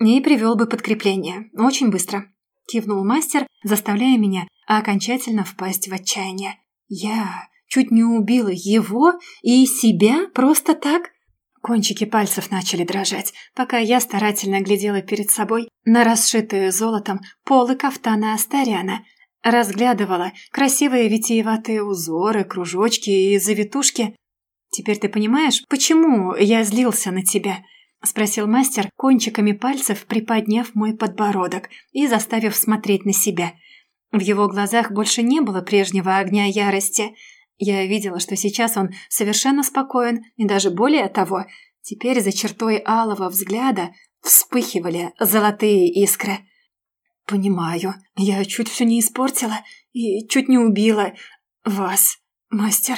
«И привел бы подкрепление. Очень быстро», — кивнул мастер, заставляя меня окончательно впасть в отчаяние. «Я чуть не убила его и себя просто так?» Кончики пальцев начали дрожать, пока я старательно глядела перед собой на расшитые золотом полы кафтана Астариана, разглядывала красивые витиеватые узоры, кружочки и завитушки, «Теперь ты понимаешь, почему я злился на тебя?» — спросил мастер, кончиками пальцев приподняв мой подбородок и заставив смотреть на себя. В его глазах больше не было прежнего огня ярости. Я видела, что сейчас он совершенно спокоен, и даже более того, теперь за чертой алого взгляда вспыхивали золотые искры. «Понимаю, я чуть все не испортила и чуть не убила вас, мастер.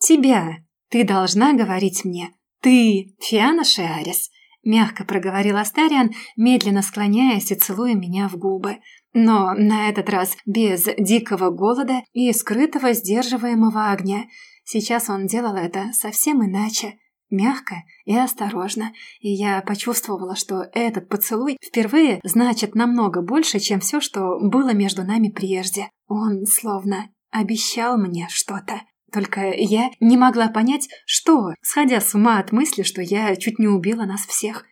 Тебя, «Ты должна говорить мне. Ты, Фиана Шиарис», — мягко проговорил Астариан, медленно склоняясь и целуя меня в губы. Но на этот раз без дикого голода и скрытого сдерживаемого огня. Сейчас он делал это совсем иначе, мягко и осторожно, и я почувствовала, что этот поцелуй впервые значит намного больше, чем все, что было между нами прежде. Он словно обещал мне что-то. Только я не могла понять, что, сходя с ума от мысли, что я чуть не убила нас всех.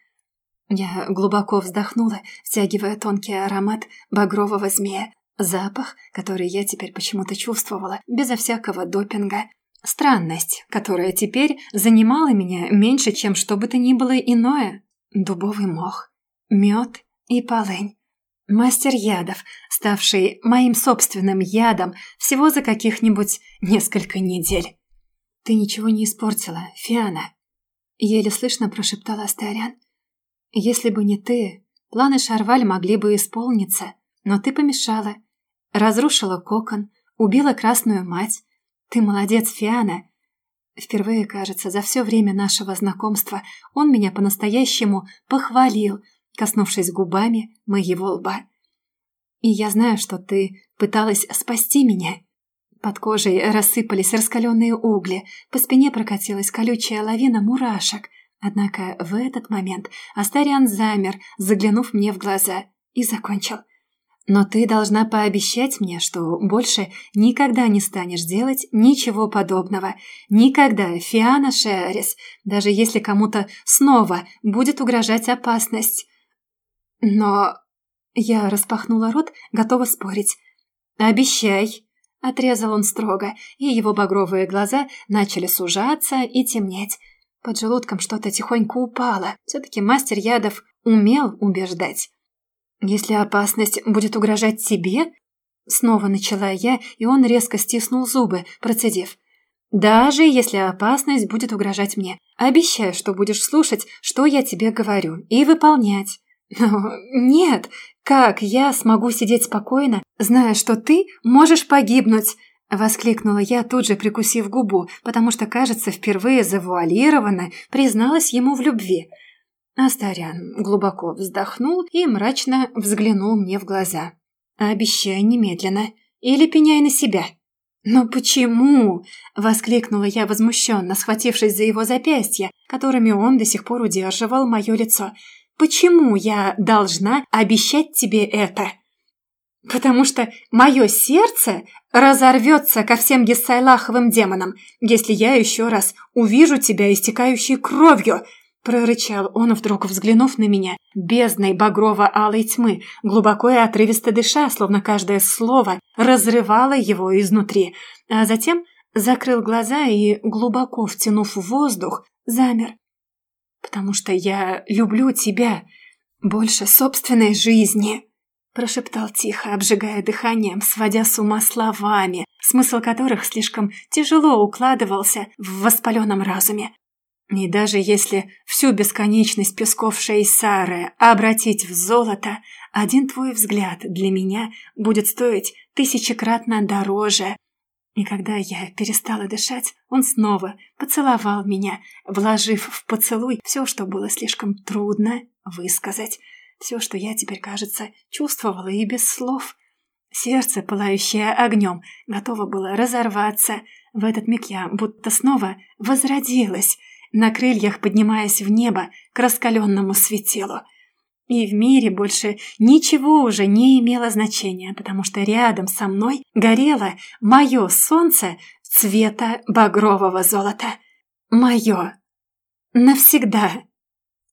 Я глубоко вздохнула, втягивая тонкий аромат багрового змея. Запах, который я теперь почему-то чувствовала, безо всякого допинга. Странность, которая теперь занимала меня меньше, чем что бы то ни было иное. Дубовый мох, мед и полынь. Мастер ядов, ставший моим собственным ядом всего за каких-нибудь несколько недель. «Ты ничего не испортила, Фиана», — еле слышно прошептал Астариан. «Если бы не ты, планы Шарваль могли бы исполниться, но ты помешала. Разрушила кокон, убила красную мать. Ты молодец, Фиана». Впервые, кажется, за все время нашего знакомства он меня по-настоящему похвалил — коснувшись губами моего лба. «И я знаю, что ты пыталась спасти меня». Под кожей рассыпались раскаленные угли, по спине прокатилась колючая лавина мурашек. Однако в этот момент Астариан замер, заглянув мне в глаза, и закончил. «Но ты должна пообещать мне, что больше никогда не станешь делать ничего подобного. Никогда, Фиана Шерис, даже если кому-то снова будет угрожать опасность. Но... Я распахнула рот, готова спорить. «Обещай!» — отрезал он строго, и его багровые глаза начали сужаться и темнеть. Под желудком что-то тихонько упало. Все-таки мастер ядов умел убеждать. «Если опасность будет угрожать тебе...» Снова начала я, и он резко стиснул зубы, процедив. «Даже если опасность будет угрожать мне, обещай, что будешь слушать, что я тебе говорю, и выполнять». «Но нет, как я смогу сидеть спокойно, зная, что ты можешь погибнуть?» Воскликнула я, тут же прикусив губу, потому что, кажется, впервые завуалированно призналась ему в любви. Астарян глубоко вздохнул и мрачно взглянул мне в глаза. «Обещай немедленно, или пеняй на себя». «Но почему?» — воскликнула я возмущенно, схватившись за его запястья, которыми он до сих пор удерживал мое лицо. Почему я должна обещать тебе это? Потому что мое сердце разорвется ко всем Гессайлаховым демонам, если я еще раз увижу тебя истекающей кровью. Прорычал он, вдруг взглянув на меня, бездной багрово-алой тьмы, глубоко и отрывисто дыша, словно каждое слово разрывало его изнутри, а затем закрыл глаза и, глубоко втянув воздух, замер. «Потому что я люблю тебя больше собственной жизни», прошептал тихо, обжигая дыханием, сводя с ума словами, смысл которых слишком тяжело укладывался в воспаленном разуме. И даже если всю бесконечность песков Шейсары обратить в золото, один твой взгляд для меня будет стоить тысячекратно дороже. И когда я перестала дышать, он снова поцеловал меня, вложив в поцелуй все, что было слишком трудно высказать, все, что я теперь, кажется, чувствовала и без слов. Сердце, пылающее огнем, готово было разорваться. В этот миг я будто снова возродилась — на крыльях поднимаясь в небо к раскаленному светилу. И в мире больше ничего уже не имело значения, потому что рядом со мной горело мое солнце цвета багрового золота. Мое. Навсегда.